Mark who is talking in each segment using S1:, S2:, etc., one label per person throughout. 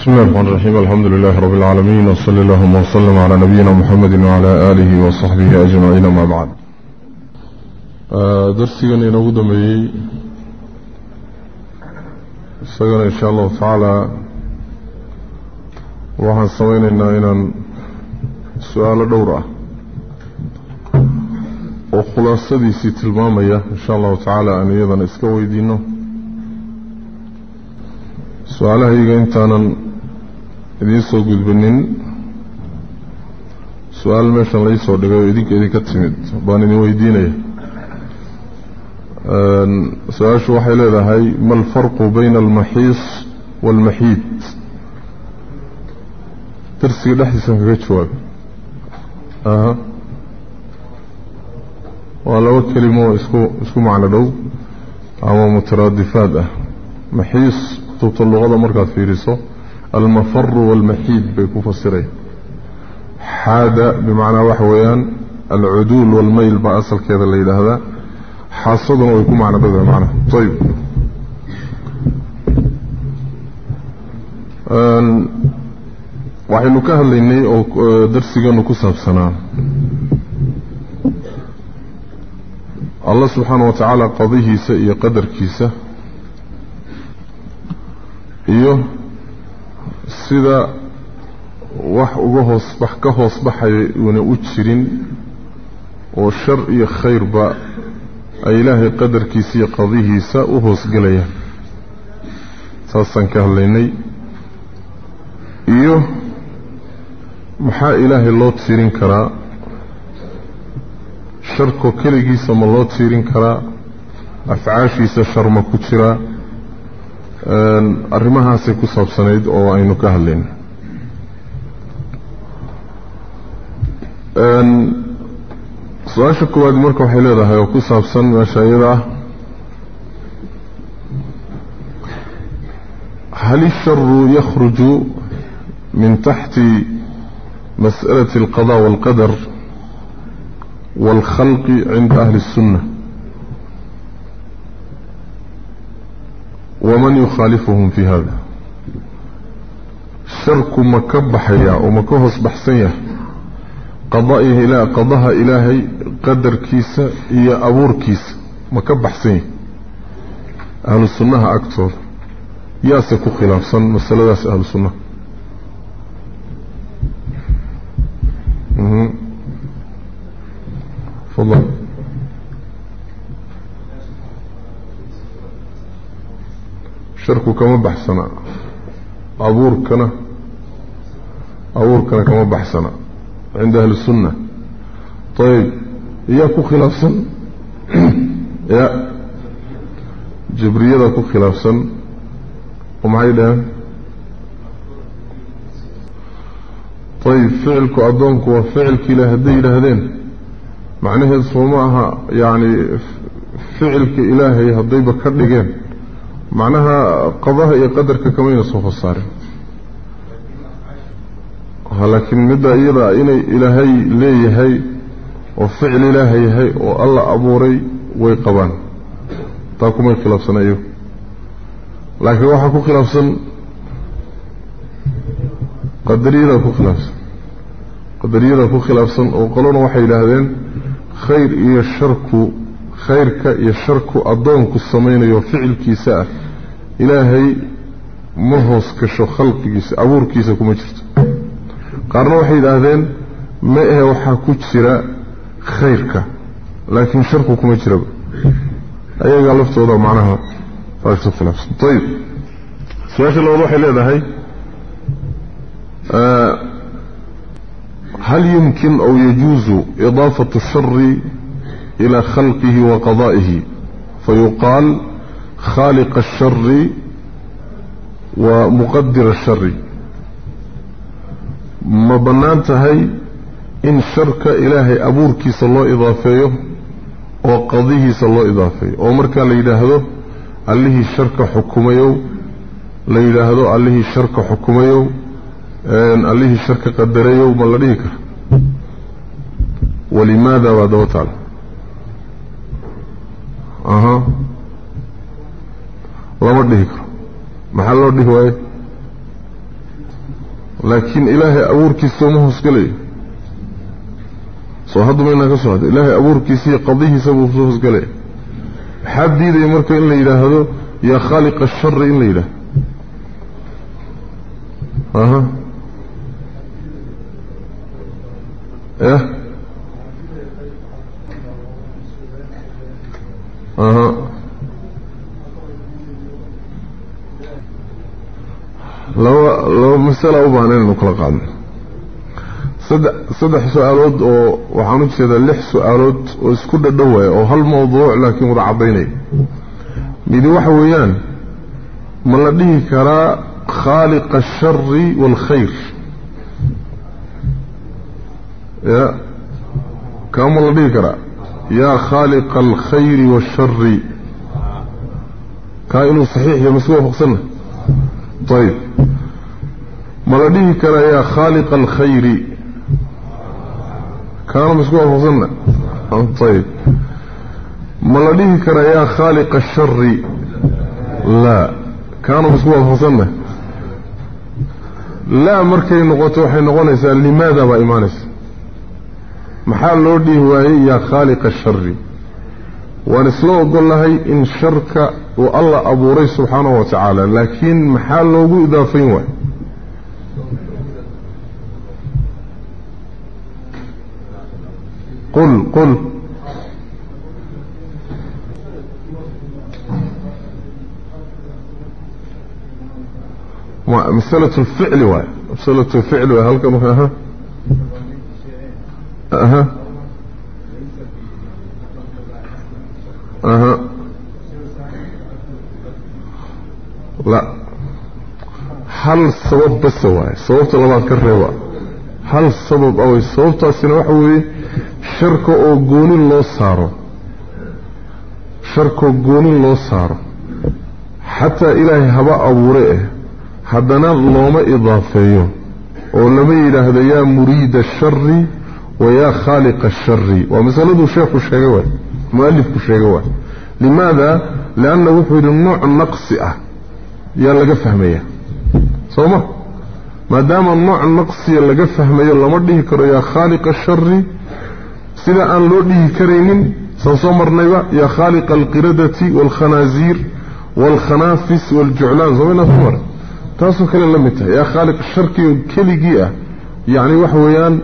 S1: بسم الله الرحمن الرحيم. الحمد لله رب العالمين وصلى اللهم وسلم على نبينا محمد وعلى آله وصحبه أجمعين ما بعد. درسينا نقود معي سيقول إن شاء الله تعالى. وحن سوينا إن سؤال دورة. وخلاصة سيت المامية إن شاء الله تعالى أن أيضا إسكوي دينه su-aalahayga intaanan إذن سوق البنين سؤال ما شاء الله يسوع دعوة إذن كذا تسمد بانين ويديني سؤال شو حيل هذا هاي ما الفرق بين المحيص والمحيط ترسي لحيسا في كتواب أها وعلى وكلمة اسكو, اسكو معنا لو اما مترادفات محيص تبطل لغة مركز في رسو المفر والمحيد بيكون فصيره حاد بمعنى وحويان العدول والميل بأصل كذا الليل هذا. حاصد ويكون معنى بذا معنى. طيب. وحي نكهل لإني درسي قانو كسب سنة. الله سبحانه وتعالى قضيه سئي قدر كيسة. إيوه. Sida wax uga hoos bax ka hoos baxaya uuna u jirin oo shar iyo khayrba ay ilaahay qadarkiisa iyo qadihiisa u hoosgelayaan saasaan ka hadlaynay. Iyo maxaa ilaahay loo tiirin karaa? Sharkoo keligiisa ma loo tiirin karaa? Afcaashiisa shar ma ku jiraa arrimahaasay ku saabsanayd oo aynu ka hadlayna su-aasha koowaad marka waxay leedahay oo ku saabsan meesha iyada ah hal الشharu yakhruju min taxti masأalaة الqضاء والqadr والkhalq cinda ahli الsunة ومن يخالفهم في هذا؟ شرك مكبحيا ومكهس بحسية قضائه إلى قضاها إلهي قدر كيسة هي أبور كيسة مكبحسية أهل السنة أكثر. خلاف صن مسألة أهل السنة. فضل كما بحثنا. أبور كنا أبور كنا كما بحثنا. عند أهل السنة. طيب إياكو خلافسا يا. جبريل أكو خلافسا ومعي لها طيب فعلك أدونك وفعلك إلى هدي إلى هدين. معنى هذا يعني فعل كإلهي هدي بكر لجين معناها قضاء إيه قدر كمية صوف الصارم. ولكن مدى إلى إني إلهي ليهي وفعل إلهيهي والله أبوري ويقبان تاكم أي خلاف سنة ايو لكن وحكو خلاف سنة قدري إذا كو خلاف سنة قدري إذا كو خلاف سنة وقالون وحي لهذين خير إيه الشرك خيرك يشرك أدونك الصمين يفعل كيساء إلهي مهوس كشو خلق كيساء أبور كيساء كمجرد قارنا وحيد هذين ما إهوحا كتسرا خيرك. لكن شرك كمجرد أيها قالفت وضع معناها. فاشت الثلاث طيب. سواش الأوضوح إليه آه، ذهي هل يمكن أو يجوز إضافة الشر إلى خلقه وقضائه فيقال خالق الشر ومقدر الشر. ما بنانتهي إن شرك إلهي أبورك صلى الله إضافيه وقضيه صلى الله إضافيه ومركا ليلهده عليه الشرك حكميه ليلهده عليه الشرك حكميه عليه الشرك قدريه وما لديك. ولماذا بعد وتعالى؟ أها لو ديكر ما لو ديه واي لكن اله ابورك سمو اسكلي سو هذو منا كسواد اله ابورك سي قضيه سومه اسكلي حديد يمرك ان اله هو يا خالق الشر ان لا اله أها مسألة أبهانين نقل قادم صدح, صدح سؤالات وحانوك سيدا لح سؤالات واسكد الدوية وهالموضوع لكن متعبيني ميدي وحويان ملديه كرا خالق الشر والخير يا كام الله كرا يا خالق الخير والشر كائن صحيح يا مسوى فقصنا طيب ملديه كلا يا خالق الخير كان مسكوه فظن آه، طيب ملديه كلا يا خالق الشر. لا. كان مسكوه فظن لا مركي نغطو حين نغنس لماذا بإيمانس محال لودي هو هي يا خالق الشر. ونسلوه قول له إن شرك والله أبو ري سبحانه وتعالى لكن محال لودي إذا فينوه قل قل. مسألة الفعل واي مسألة الفعل واي هل كم ها ها ها ها لا. هل سبب بس واي سببت الله كرهوا هل سبب أو صوت السنوحوي شرك أو جون لو صار شرك أو جون لو صار حتى إلهي هبا أوريه حدنا اللهم إضافي ولم إله هذا يا مريد الشر ويا خالق الشر ومثاله شيخ الشيخوان مؤلف الشيخوان لماذا؟ لأنه في النوع النقصئة يلا قفهمية صومة ما دام النوع النقصي يلا قفهمية اللهم أرده كره يا خالق الشر ويا خالق الشر yaa khaaliqa alqiradati waalkhanaasiir waalkhanaafis waaljuclaan somayna soo mara taasoo kale la mid tahay yaa khaaliqa sharkiyo keligii ah yacni waxa weeyaan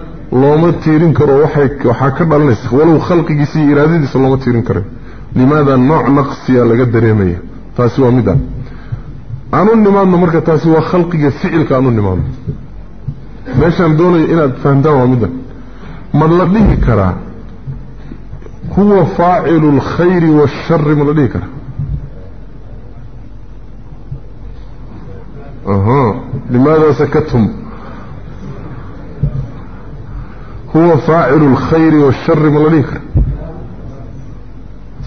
S1: looma tiirin karo waxay waxaa ka dhalanaysa walow khalqigiisa iyo iraadadiisa looma tiirin karayo limaada nooc naqsiya laga dareemaya taasi waa midaan aanu nimaadno marka taasi waa khalqiga ficilka aanu nimaadno meeshaan doonayo inaad fahamtaan waa middan ma la dhihi karaa هو فاعل الخير والشر من ذلك أها. لماذا سكتهم؟ هو فاعل الخير والشر من ذلك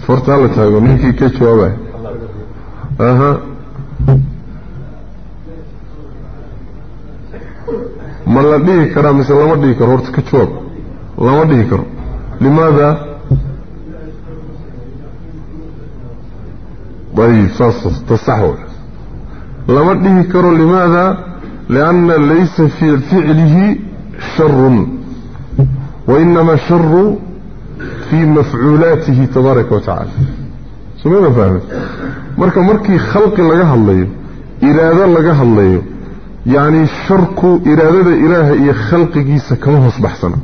S1: فرت على تاغو نيكي كجواب أها. من ذلك كرام سلام ذلك هورت كجواب لما ذلك لماذا؟ ضيف تصحوا لما تذكروا لماذا؟ لأن ليس في فعله شر. وإنما شر في مفعولاته تبارك وتعالى. سمعنا فهمت مركا مركي خلق لقاه الله إرادة لقاه الله يعني شرك إرادة إله إي خلق كيسا كما أصبح سنة.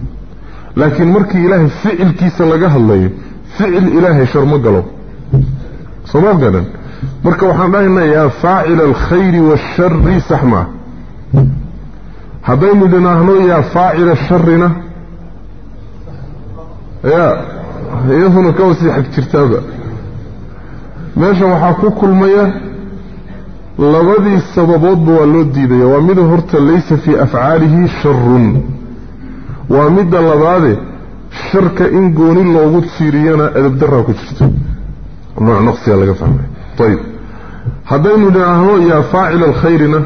S1: لكن مركي إله فعل كيسا لقاها الله فعل إله شر مقلو صباح قال مركو حمايما يا فاعل الخير والشر سحما. حبين دناهنا يا فاعل الشرنا يا إيه يظن كوسي حق ترتابة ماشا وحاكو كل مية لغذي السببات بوالود دي ومده هرت ليس في أفعاله شر. ومده لغذي شرك إن قوني الله قد سيريانا أدب دراكو ترتابة نوع نقص يا لقى فهمه طيب. هذين هو يا فاعل الخيرنا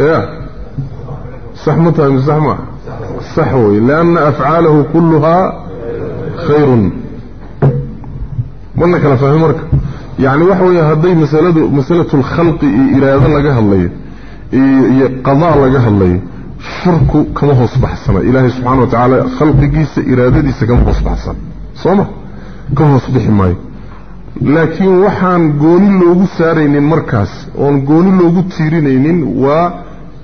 S1: إيه صحمتها من الزحمة. صحوه لأن أفعاله كلها خير. منك أنا فهمك يعني وحوه يا هذين مسألة, مسألة الخلق إلى هذا لقاها الله. قضاء لقاها الله. فرق كما هو صبح السماء. إلهي سبحانه وتعالى خلق جيس إرادة ديس كما هو صبح السماء. صمه كهو صديح ماي لكن وحان قوني لوغو سارين المركز وان قوني لوغو تيرين و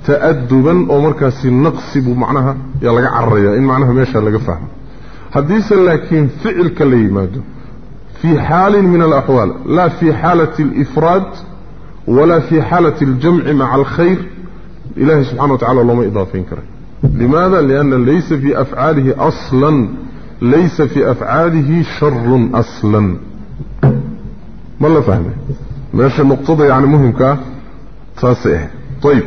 S1: تأدبا أو مركز نقصب معناها يلا عريا ان معناها ماشا لغا فهم حديثا لكن فعل كليمات في حال من الأحوال لا في حالة الإفراد ولا في حالة الجمع مع الخير إله سبحانه وتعالى الله ما إضافين كره لماذا؟ لأن ليس في أفعاله أصلاً ليس في أفعاله شر أصلا. ما لا فهمه؟ ماشي النقطة يعني مهم كتاسئة طيب.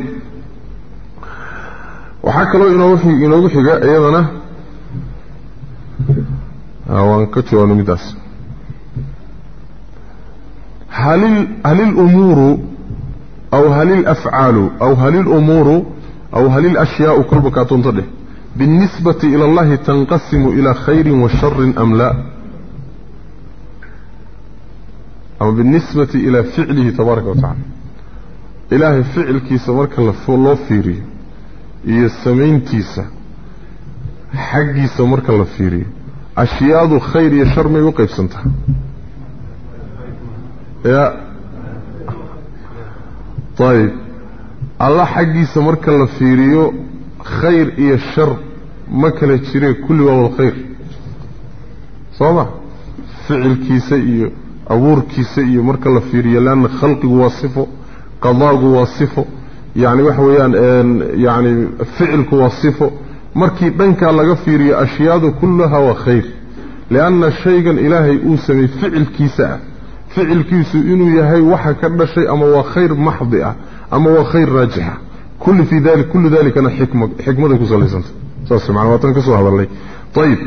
S1: وحكى لو إنه وحي إنه وحي أيضا. آه، أوان كتو أنا مداس هل, ال... هل الأمور أو هل الأفعال أو هل الأمور أو هل الأشياء كربك تنطلق بالنسبة إلى الله تنقسم إلى خير وشر أم لا؟ أما بالنسبة إلى فعله تبارك وتعالى. إله فعل كيسا مركا لفيري إيه السمين تيسا حقي فيري، لفيري أشياد خير شر ما يوقف سنتها. يا. طيب. الله حقي الله فيري، khayr iyo shar ma kala jiree kulli waa wal khayr. Soo ma? Ficilkiisa iyo abuurkiisa iyo marka la fiiriyo leanna khalqigu waa sifo qadaagu waa sifo yacni waxa weeyaan yani ficilku waa sifo. Markii dhankaa laga fiiriyo ashyaadu kullaha waa khayr. Lianna shaygan ilaahay uu sameeyey ficilkiisa ah. Ficilkiisu inuu yahay waxa ka dhashay ama waa khayr maxdi ah ama waa khayr raajixa كل في ذلك كل ذلك أنا حكمة حكمة كسر لسنت صار سمعنا وطن كسر هذا لي طيب.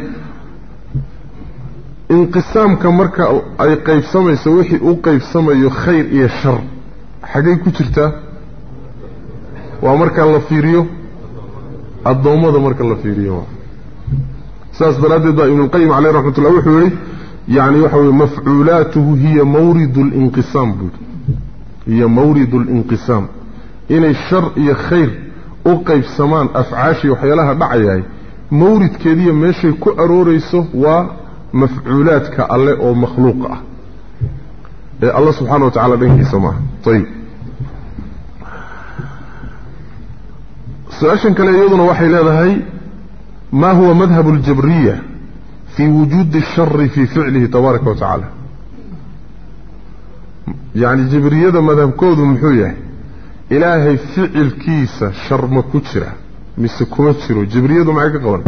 S1: انقسام كمركة أي قيف سما يسويحي أو قيف سما يخير إيه شر. حاجة كترتا وأمركة الله في ريو الضومة ده مركة الله في ريو ساس براد دا ابن القيم عليه رحمة الله وحوري. يعني يحوي مفعولاته هي مورد الانقسام بود. هي مورد الانقسام. إني الشر يخير أقيب سمان أفعاشي وحيالها بعيه مورد كذية ماشي كأرو ريسه ومفعولات كألي أو مخلوقة. إيه الله سبحانه وتعالى بينك سماه طيب. سؤالشن كلا يوضنا وحي لهذا ما هو مذهب الجبرية في وجود الشر في فعله تبارك وتعالى؟ يعني الجبرية ذا مذهب كوذ محوية. إلهي فعل كيسة شر ما مس مسكوتره جبريل معك قلنا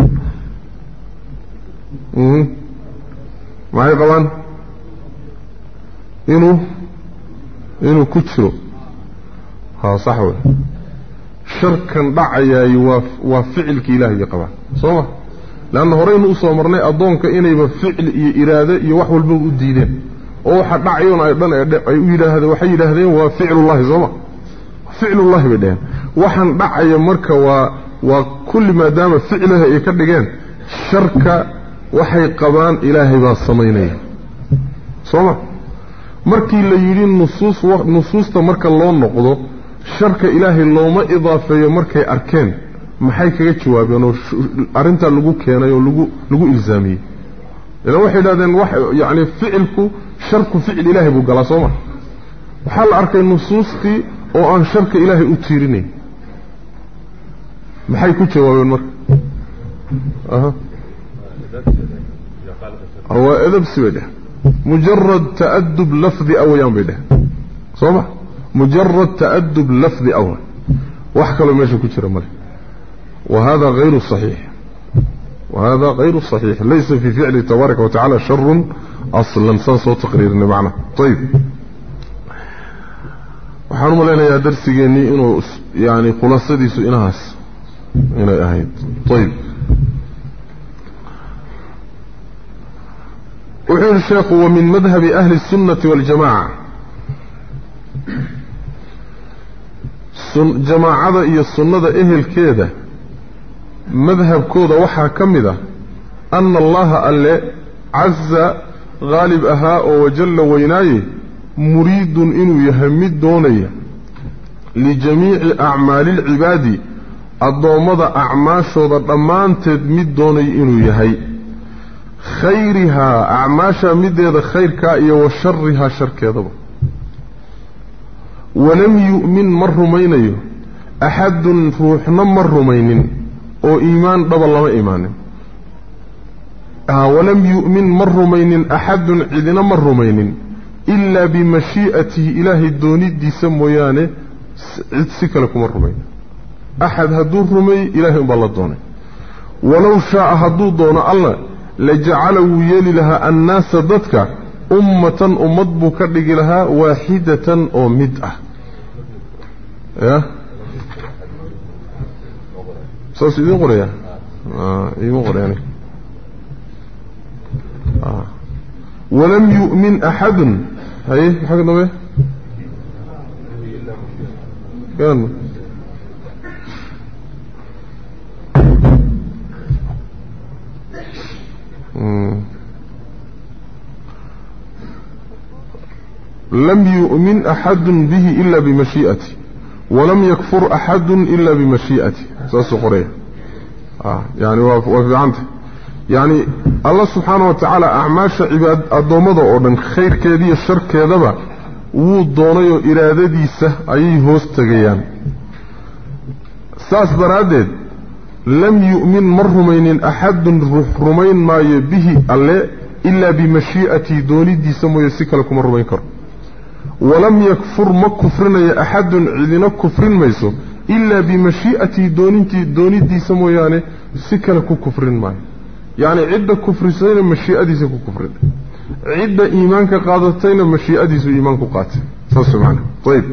S1: معي قوان إنو إنو كتره ها صح صحوة شر كان ضعي يواف وفعل كإلهي قبعة صوما لأن هرين أصامرنا أدونك إنا يفعل إرادة يوحول بالدينين أو حد ضعي ونا يبلغ أي إلى هذا وحي إلى هذا وفعل الله صوما ficlullahi bay dhaheen. Waxaan dhacaya marka waa waa kulli maadaama ficlaha ay ka dhigeen sharka waxay qabaan ilaahay baa samaynaya. Soo ma markii la yidhi nusuus nusuusta marka loo noqdo sharka ilaahay looma idaafeeyo markay arkeen maxay kaga jawaabeen oo arrintaa lagu keenay oo lagu lagu ilzaamiyey? Ilan waxay yidhahdeen wax yacni ficilku sharku ficil ilaahay buu galaa soo ma waxaa la arkay nusuustii أو وأن شرك إلهي أتيرني محي كتش هو من مر أها هو إذا سويدة مجرد تأدب لفظ أو يوم بده صباح مجرد تأدب لفظ أو وحكى لهم يشو كتش رمالي وهذا غير صحيح وهذا غير صحيح ليس في فعل تبارك وتعالى شر أصلا صوت تقريرني معنا طيب وحنو ملينا يا درسي يعني إنه يعني خلاصتي سوء ناس إنه أهيد طيب وحين الشيخ هو من مذهب أهل السنة والجماعة سن جماعة إيا السنة إهل كذا مذهب كودة وحا كمذا أن الله ألي عز غالب أهاء وجل ويناي مريد إنو يهم الدونية لجميع أعمال العبادي مضى اعماش شوضة أمان تدمد دوني إنو يهي خيرها أعماشا مد هذا خير كائية وشرها شرك يضب ولم يؤمن مرمين أحد فوحنا مرمين أو إيمان ضب الله إيمان آه، ولم يؤمن مرمين أحد عدنا مرمين إلا بمشيئته إله الدوني دي سموياني سكا لكم الرمين أحد هدو الرمي إله أبال الدوني ولو شاء هدو دون الله لجعلوا يلي لها الناس ضدك أمة أمد بكرق لها واحدة أمدأة ياه صوص إذن قرية آه إذن قرية يعني. آه. ولم يؤمن أحدٌ maxaa ka dambe kan لم يؤمن أحد به إلا بمشيئته ولم يكفر أحد إلا بمشيئته سأسو قرية آه يعني وفي عنده يعني الله سبحانه وتعالى أعماش عباد الضومضة أولا خير كذي الشر كذبا ودوني إرادة ديسة أي هوستغيان ساس برادد لم يؤمن مرهمين أحد رمين ما يبه الله إلا بمشيئتي دوني ديسة ميسيك لكم الرمين كرم ولم يكفر ما أحد عدنا كفر ميسو إلا بمشيئتي دوني دي سموياني سكلكو كفر ماي. يعني عدة كفرتين مشي أديس كفر عدة إيمانك قادتين مشي أديس إيمانك قاتل. صلى الله طيب.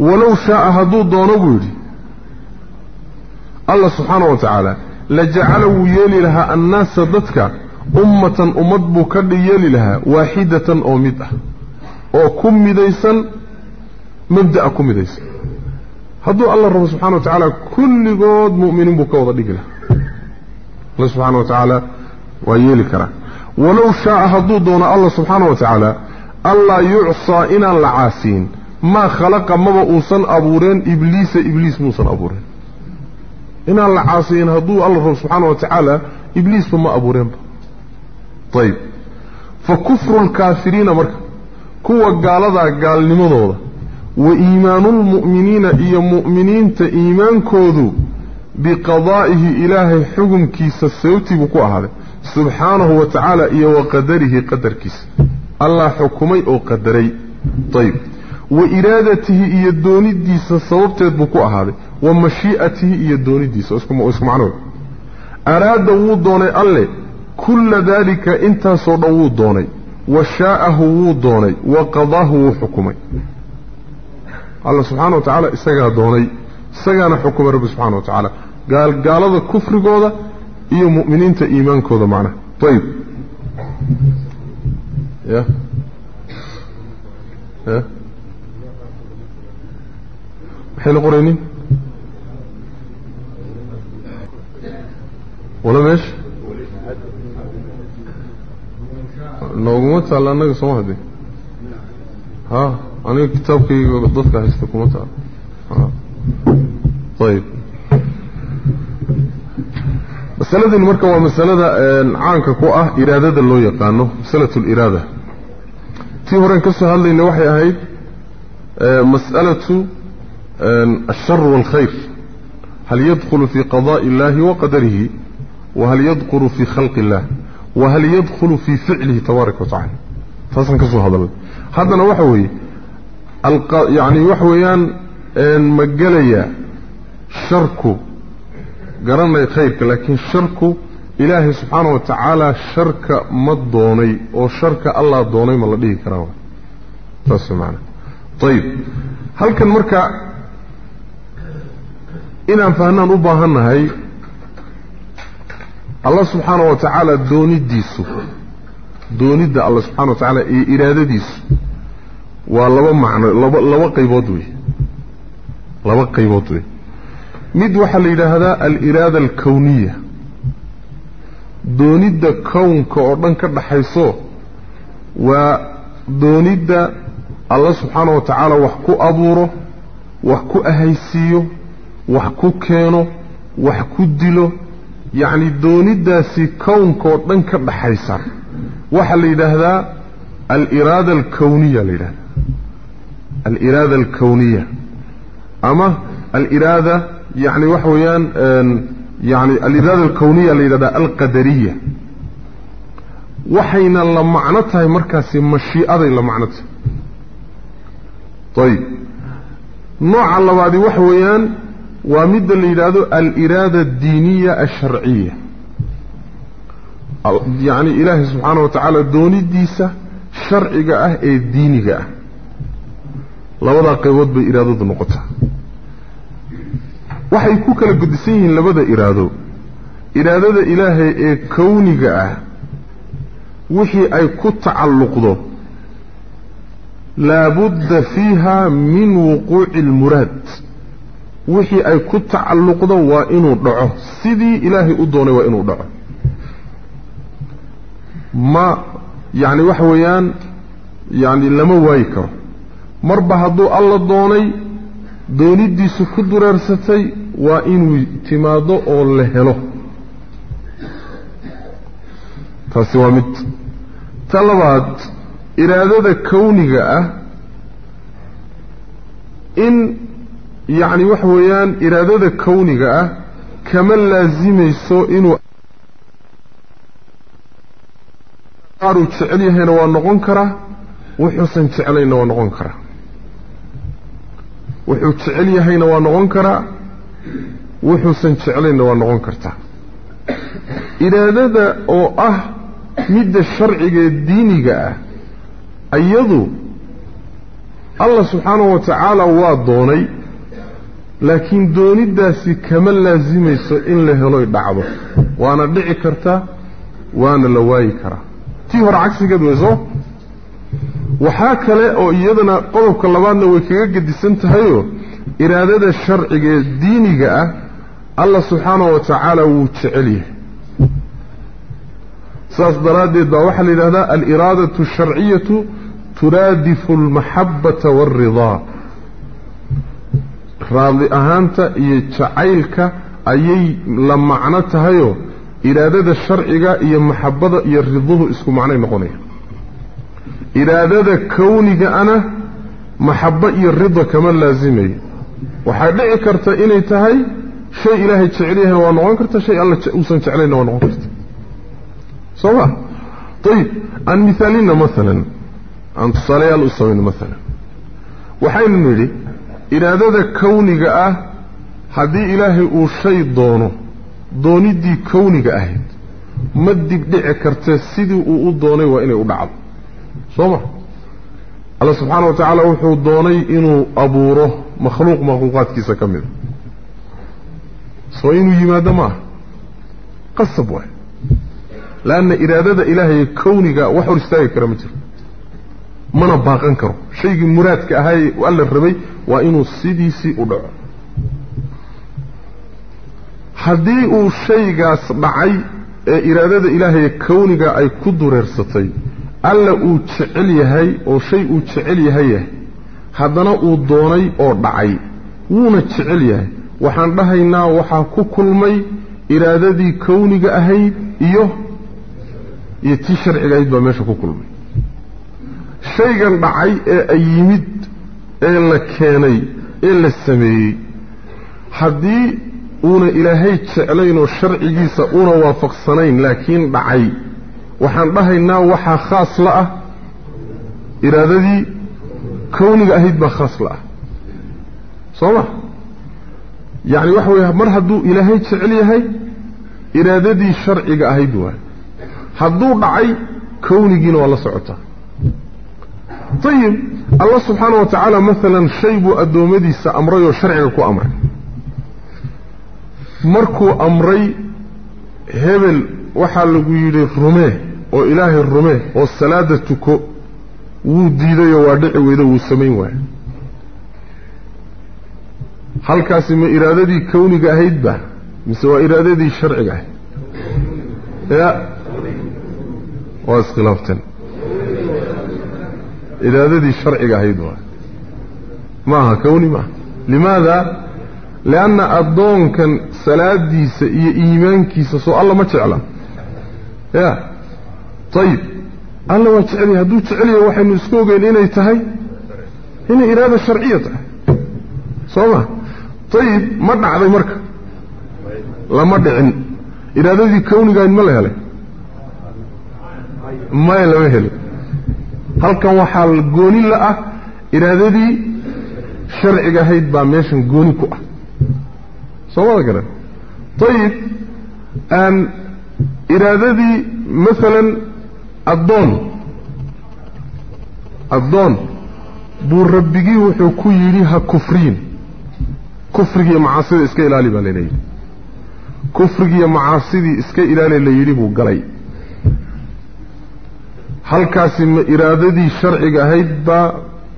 S1: ولو شاء هدو دونبو الله سبحانه وتعالى لجعلوا يلي لها الناس ضدك. أمة أمد كد يلي لها. واحدة أمدة أو كم ديسا مبدأ كم ديسا هدو الله سبحانه وتعالى كل قد مؤمن بكوضة لك الله سبحانه وتعالى ويلكره ولو شاء هدو دون الله سبحانه وتعالى الله يعصى إنا العاسين ما خلق مبؤوسن أبورين إبليس إبليس موسن أبورين. إنا العاسين هدو الله سبحانه وتعالى إبليس ما أبورين. طيب. فكفر الكافرين مرك. كوة قال ذا قال لماذا؟ وإيمان المؤمنين إيا مؤمنين تإيمان كوذو بقضائه إلهي حكم كيس السيوتي بقوة هذا سبحانه وتعالى إيا وقدره قدر كيس. الله حكمي أو قدري. طيب. وإرادته إيا الدوني ديس الصوبتت بقوة هذا ومشيئته إيا الدوني ديس أسكم عنه. أراد وضوني الله كل ذلك إنت صدو دوني. وشاءه ودوني وقضاه وحكمي الله سبحانه وتعالى اسغا دوني. اسغانا حكم رب سبحانه وتعالى. قال قال هذا كفر قوده iyo mu'miniinta iimaankooda macna طيب يا يا حين قرينين ولا ماشي nooguma taalla annaga sooma hadde ha aniga kitaabkayga dadka haysta kuma مسألة المركب ومسألة عنك قوة إرادة اللي يقانه مسألة الإرادة تيهوران كسو هل لي نوحي أهيد مسألة الشر والخير هل يدخل في قضاء الله وقدره وهل يدخل في خلق الله وهل يدخل في فعله تبارك وتعالى فاسن كسو هذا هذا نوحوي يعني وحويان مقاليا شركه قرنا خيرك لكن شرك إلهي سبحانه وتعالى شرك ما دوني أو شرك الله دوني ما لديه كرامه تسمعنا طيب هل كان مركع إن فهنا نباهنا هاي؟ الله سبحانه وتعالى دوني ديسو. دوني دا الله سبحانه وتعالى إرادة ديسو. ولو معنى لو قيبود وي لو قيبود مد وحل إلى هذا الإرادة الكونية دونيدا كون كأردن كرد حيصو ودونيدا الله سبحانه وتعالى وحكو أبوره وحكو أهيسيه وحكو كينه وحكو دلو يعني دونيدا سي كون كأردن كرد حيصر وحل إلى هذا الإرادة الكونية لله الإرادة الكونية أما الإرادة الكونية يعني وحويان يعني الإذاذ الكونية لإذا القدرية وحينا لمعنتها مركز مشي أذي لمعنتها طيب نوع اللواذي وحويان ومد الإذاذ الإرادة الدينية الشرعية يعني إله سبحانه وتعالى دوني ديسة شرعي قاه الديني قاه لوضع قيود بإرادة النقطة waxay ku kala godisan yihiin labada iraado iraadada ilaahay ee kowniga ah wixii ay ku tacalluqdo laabudda fiiha min wuquuci almuraad wixii ay ku tacalluqdo waa inuu dhaco sidii ilaahay u doonay waa inuu dhaco ma yacni waxa weeyaan yacni lama waayi karo marba hadduu alla doonay dooniddiisu ku dureersatay ta labaad iraadada kowniga ah in yacni waxa weeyaan iraadada kowniga ah kama laasimayso inuu qaaruu jecel yahayna waa noqon karaa wuxuusan jeclayna waa noqon karaa wuxuu jecel yahayna waa noqon karaa oo ah midda sharciga ee diiniga ah iyadu allah subxaanahu wa tacaala waa doonay laakiin dooniddaasi kama laasimayso in la heloy dhacdo waana dhici kartaa waana la waayi karaa tii hore cagsigeed wey soo waxaa kale oo iyadana qodobka labaadna way kaga gedisan tahayoo إرادة الشرعية الدينية الله سبحانه وتعالى وتعليه سأصدراد الضوحة لله الإرادة الشرعية ترادف المحبة والرضا راضي أهانت يتعيلك أي لما عناتها إرادة الشرعية هي محبة يرضوه اسكو معنى نقوني إرادة كونك أنا محبة يرضى كمان لازمي وحاجة كرت إني تهي شيء إلهي تعليه ونوان كرت شيء الله تأوسن تعلينا ونوان كرت صوا طيب المثالين مثلا أن الصلاة الأصوين مثلا وحين نري إلى هذا كون جاء هذه إلهي وشيء دونه دوني دي كون جاء هيد ما دب دع كرت سيد وأضوني وإني أبعد صوا الله سبحانه وتعالى وحده دوني إنه أبوره makhluuq makhluuqaadkiisa ka mida soo inuu yimaado ma aha? Qasab waay. Leanna iraadada ilaahay kowniga wax hor istaagi kara ma jiro. Mana baaqan karo. Shaygii muraadka ahaayee alla rabay waa inuu sidiisii u dhaco. Haddii uu shaygaas dhacay ee iraadada ilaahay kowniga ay ku dureersatay alla uu jecel yahay oo shay uu jecel yahay jecel yahay waxaan dhahaynaa waxaa ku kulmay iraadadii kowniga ahayd iyo iyo tii sharciga ahayd baa meesha ku kulmay shaygan dhacay ee ay yimid ee la keenay ee la sameeyey haddii uuna ilaahay jeclayn oo sharcigiisa una waafaqsanayn laakiin dhacay waxaan dhahaynaa waxaa khaas la ah iraadadii كونك أهيد بخاص لا. صلا يعني وحوا مر هدو إلى هاي تعلي هاي إلى دي شرع جا أهيدوا هدو بعي كوني إنه الله سعته طيب الله سبحانه وتعالى مثلا شيب أدومدي سأمري وشرع لك أمر مركو أمري هبل وحلو يلي الرمي وإله الرمي والسلادة كو وديده يا واد خويده و سمين واه هلكاس ما ارادتي كونيغا هيد با مسوا ارادتي شرعيغا يا واس خلافتن ارادتي شرعيغا هيد با ما كوني ما لماذا لأن الضون كان سلاديس ايمانكي سو الله ما تعلم يا طيب alla waa jecelyahay hadduu jecelyahay waxaynu isku ogeyn inay tahay inay iraada sharciya tahay. Soo ma ayib ma dhacday marka. Lama dhicin. Iraadadii kawnigahayd ma la helay. Maya lama helin halkan waxaa gooni la ah iraadadii sharciga ahayd baa meeshan gooni ku ah. Soo mada garan ayib iraadadii maalan addoon. Addoon. Buu rabbigii wuxuu ku yidhi ha kufriyin kufrigiiyo macaasida iska ilaali baa layidhi. Kufrigiiyo macaasidii iska ilaali la yidhi buu galay. Halkaasi ma iraadadii sharciga ahayd baa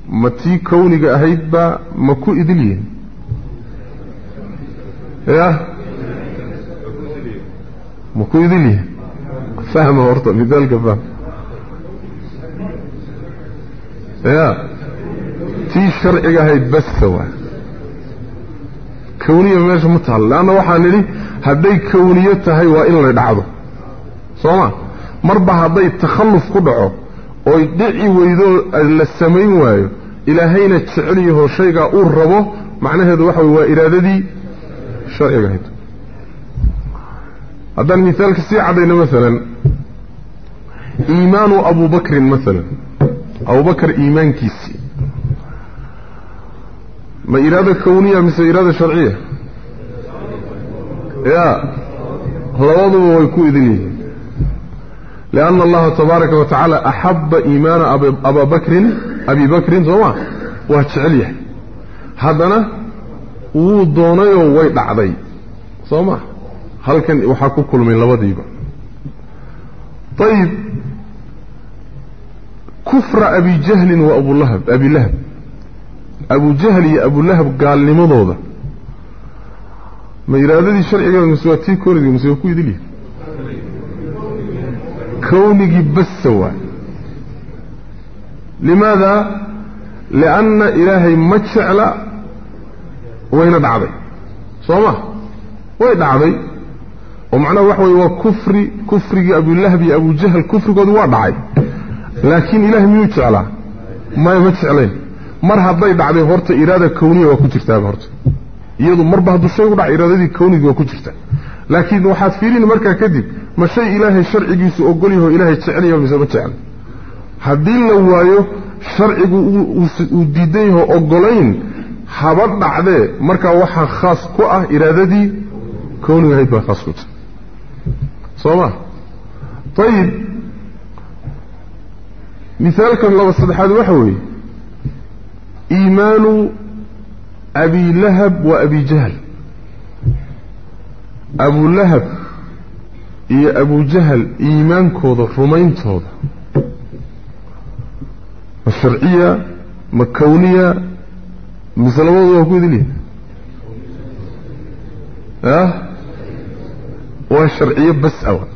S1: ma tii kawniga ahayd baa ma ku idil yihiin ya? Ma ku idil yihiin fahma horta mithaalka fahm يا تي شرعي هاي بثوا كونية ماشي متعلق. لأنا واحد لي هذي كونية هاي وإن لا يدعو صلا مربع هذي التخلف قدعه. ويدعي ويدو للسمين وايو إلى هينا تسعليه شيء قربه معنى هذا واحد هو إرادتي شرعي هاي هذا المثال كسيعة بين مثلا. إيمان أبو بكر مثلا. أبو بكر إيمان كيسي ما إرادة كونية مثل إرادة شرعية يا هلواضوا ويكو إذنه لأن الله تبارك وتعالى أحب إيمان أبا بكر أبي بكر زمان وهتشعليه هذانا وضوني وويد عضي صمع هل كان يحاكو كل من لوضيبا طيب كفر أبي جهل وأبو لهب أبي لهب. أبو جهل يا أبو لهب قال لي مضوضة ما إرادة دي شرعي قال المسواتي كوني دي مسواتي دي كوني بس سواء لماذا؟ لأن إلهي مجعل وين دعضي. صوما وين دعضي؟ ومعنى وحوي وكفري كفري أبو لهب يا أبو جهل كفري قد وضعي dhacday horta iraada kawniya waa ku jirtaaba horta iyadu marba hadduu shay u dhaca iraadadii kawnigii waa ku jirtaa laakiin waxaad fiirin markaa kadib ma shay ilaahay sharcigiisu ogol yaho ilaahay jecelyaho mise ma jecla haddii la waayo sharcigu uu diidan yaho ogolayn haba dhacdee markaa waxaa khaas ku ah iraadadii kawniga ahayd baa khaas ku ta soo ma ayib مثالكم لو صدح هذا وحوي. إيمان أبي لهب وأبي جهل. أبو لهب يا أبو جهل إيمان كذا رومين كذا مشرعية مكونية مثل ما هو كذي لي. ها؟ وشرعية بس أول.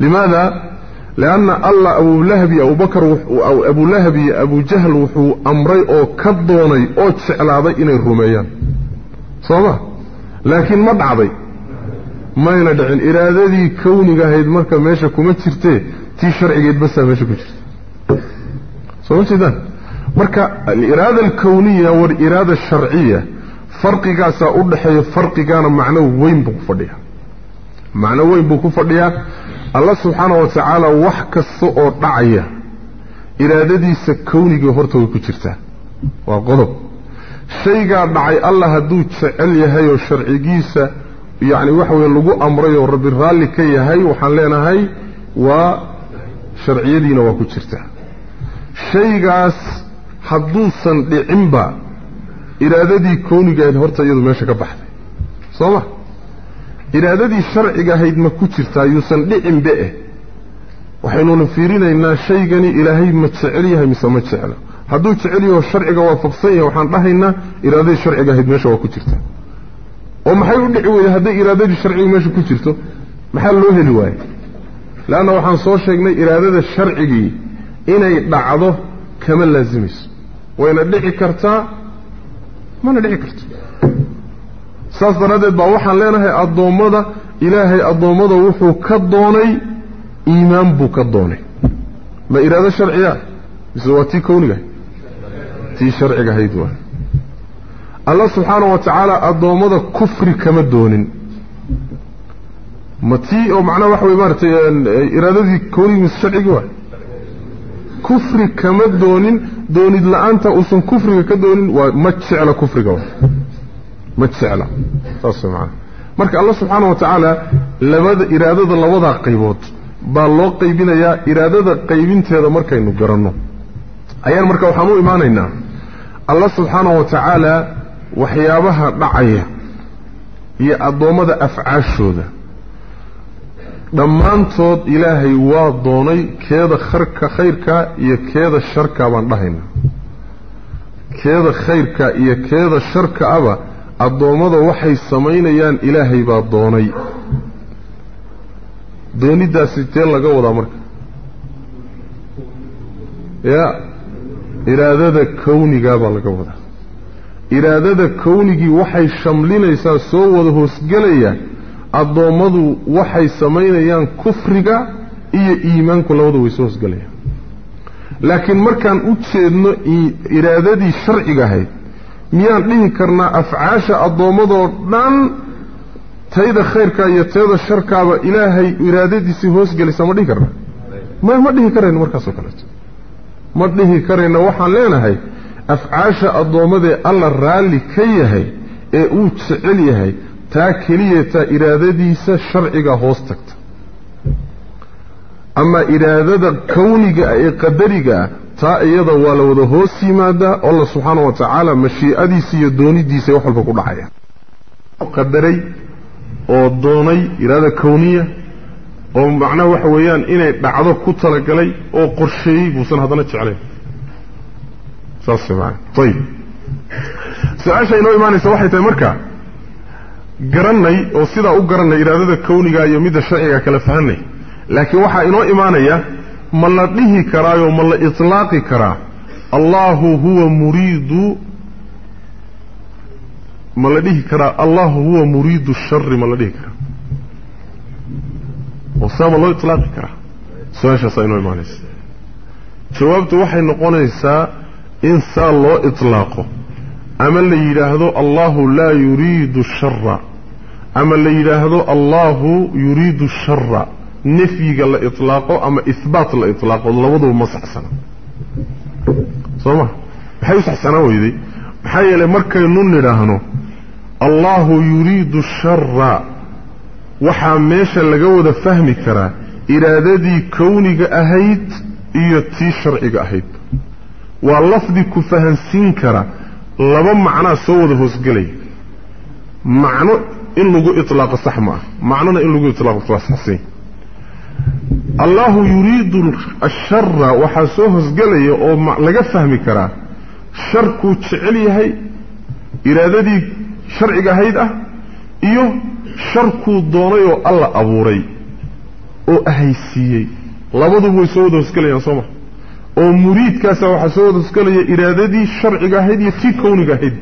S1: لماذا؟ لأن الله أبو لهبي أو بكر أو أبو لهبي أبو جهل وحو أمري أو كدوني أو تسعل عضيين الروميان صلى لكن ما بعضي. ما يندعين. إرادة ذي كوني قاهد مركب ماشاكو ما تشرته تي شرعي قيد بسا ماشاكو تشرته صلى الله عليه الإرادة الكونية والإرادة الشرعية فرق قاسا أدحي فرق قانا معنى وين بكفر ديها معنى وين بكفر ديها الله سبحانه وتعالى وحكس أو دعية إرادتي سكوني جهرته وكثرته وغلب شيء قاعد دعي الله هدوت سأل يهاي وشرعيسة يعني وحوى اللجوء أمره ورب الرالي كي يهاي وحلينا هاي وشرعي دينه وكثرته شيء قاس حدوسا لعنبا إرادتي كوني جهرته يد ماشك بحثي صلاة iraadadii sharciga ahayd ma ku jirtaa yuusan dhicin be-eh waxaynuna fiirinaynaa shaygani ilaahay ma jecel yahay mise ma jecla hadduu jecel yaho sharciga waafaqsan yahay waxaan dhahaynaa iraadadii sharciga ahayd meesha waa ku jirtaa oo maxay u dhici weyday hadday iraadadii sharciga meesha ku jirto? Maxaa loo heli waaye leanna waxaan soo sheegnay iraadada sharcigii inay dhacdo kama laazimayso wayna dhici kartaa mana dhici karto صفر هذا بوحا لأنه الضومضة إلهي الضومضة وحو كالضوني إيمان بو كالضوني ما إرادة شرعية زواتي كونيه تي شرعية هيدوه الله سبحانه وتعالى الضومضة كفر كما الدونين ما تي أو معنى وحو إبارة إرادة دي كوني من الشرعية كفر كما الدونين دوني لأنت أصن كفر كما الدونين ومتش على كفر كما متسعلا تصمع مرك الله سبحانه وتعالى لماذا إرادة لوضع قيبوت. بالله قيبنا يا إرادة قيبين تهذا مرك إنه قرنه. أيان مرك وحمو إيماننا الله سبحانه وتعالى وحيابها بعيا هي الضومة أفعاشه دمان تود إلهي واضوني كذا خرك خيرك يكذا الشرك بان رهن كذا خيرك يكذا الشرك أبا. Addoommada waxay samaynayaan ilaahay baa doonay. Dooniddaasi tee laga wadaa marka. Ya iraadada kawnigaa baa laga wadaa. Iraadada kownigii waxay shamlinaysaa soo wada hoosgelaya addoommadu waxay samaynayaan kufriga iyo iimaanku labada way soo hoosgelayaan. Laakiin markaan u jeedno iraadadii sharciga ahayd miyaan dhihi karnaa afcaasha addoommadoo dhan tayda khayrkaa iyo tayda sharkaaba ilaahay iraadadiisii hoosgelaysa ma dhihi karna ma ma dhihi karayno markaasoo kaleeto ma dhihi karayno waxaan leenahay afcaasha addoommadee alla raalli ka yahay ee uu jecel yahay taa keliyataa iraadadiisa sharciga hoos tagta ama iraadada kawniga ee qadariga ah taa iyada waa la wada hoos yimaadaa alla subxaana wa tacaala mashiicadiisa iyo doonidiisa wax walba ku dhacaya. Qadaray oo doonay iraada kawniya oo macnaha waxa weeyaan inay dhacdo ku talagalay oo qorsheeyey buusan haddana jeclayn. Saas maana ayib su'aasha inoo imaanaysa waxay tahay marka garannay oo sidaa u garannay iraadada kawniga iyo midda sharciga kala fahanay لكن وحا إنو إيمانيا ملطيه كرا يوملا إطلاق كرا. الله هو مريد ملطيه كرا. الله هو مريد الشر ملطيه كرا. وصام الله إطلاق كرا. سؤال شاسا إنو إيماني شوابت وحا إنو قول إيسا إنسا الله إطلاقه أما اللي يلاهدو الله لا يريد الشر. أما اللي يلاهدو الله يريد الشر. Saxsana soo ma maxay u saxsanaan weyday maxaa yeelay markaynu nidhaahno allahu yuriidu shara waxaa meesha laga wada fahmi karaa iraadadii kowniga ahayd iyo tii sharciga ahayd waa lafdi ku fahansiin kara laba macnaa soo wada hoosgelaya macno in lagu itlaaqo sax ma ah macnona in lagu itlaaqo waa saxsan allahu yuriidu ashara waxaa soo hoosgelaya oo laga fahmi karaa sharkuu jecel yahay iraadadii sharciga ahayd ah iyo sharkuu doonay oo alla abuuray oo ahaysiiyey. Labaduba way soo wada hoosgelayaan soo ma. Oo muriidkaasa waxaa soo wada hoosgelaya iraadadii sharciga ahayd iyo tii kowniga ahayd.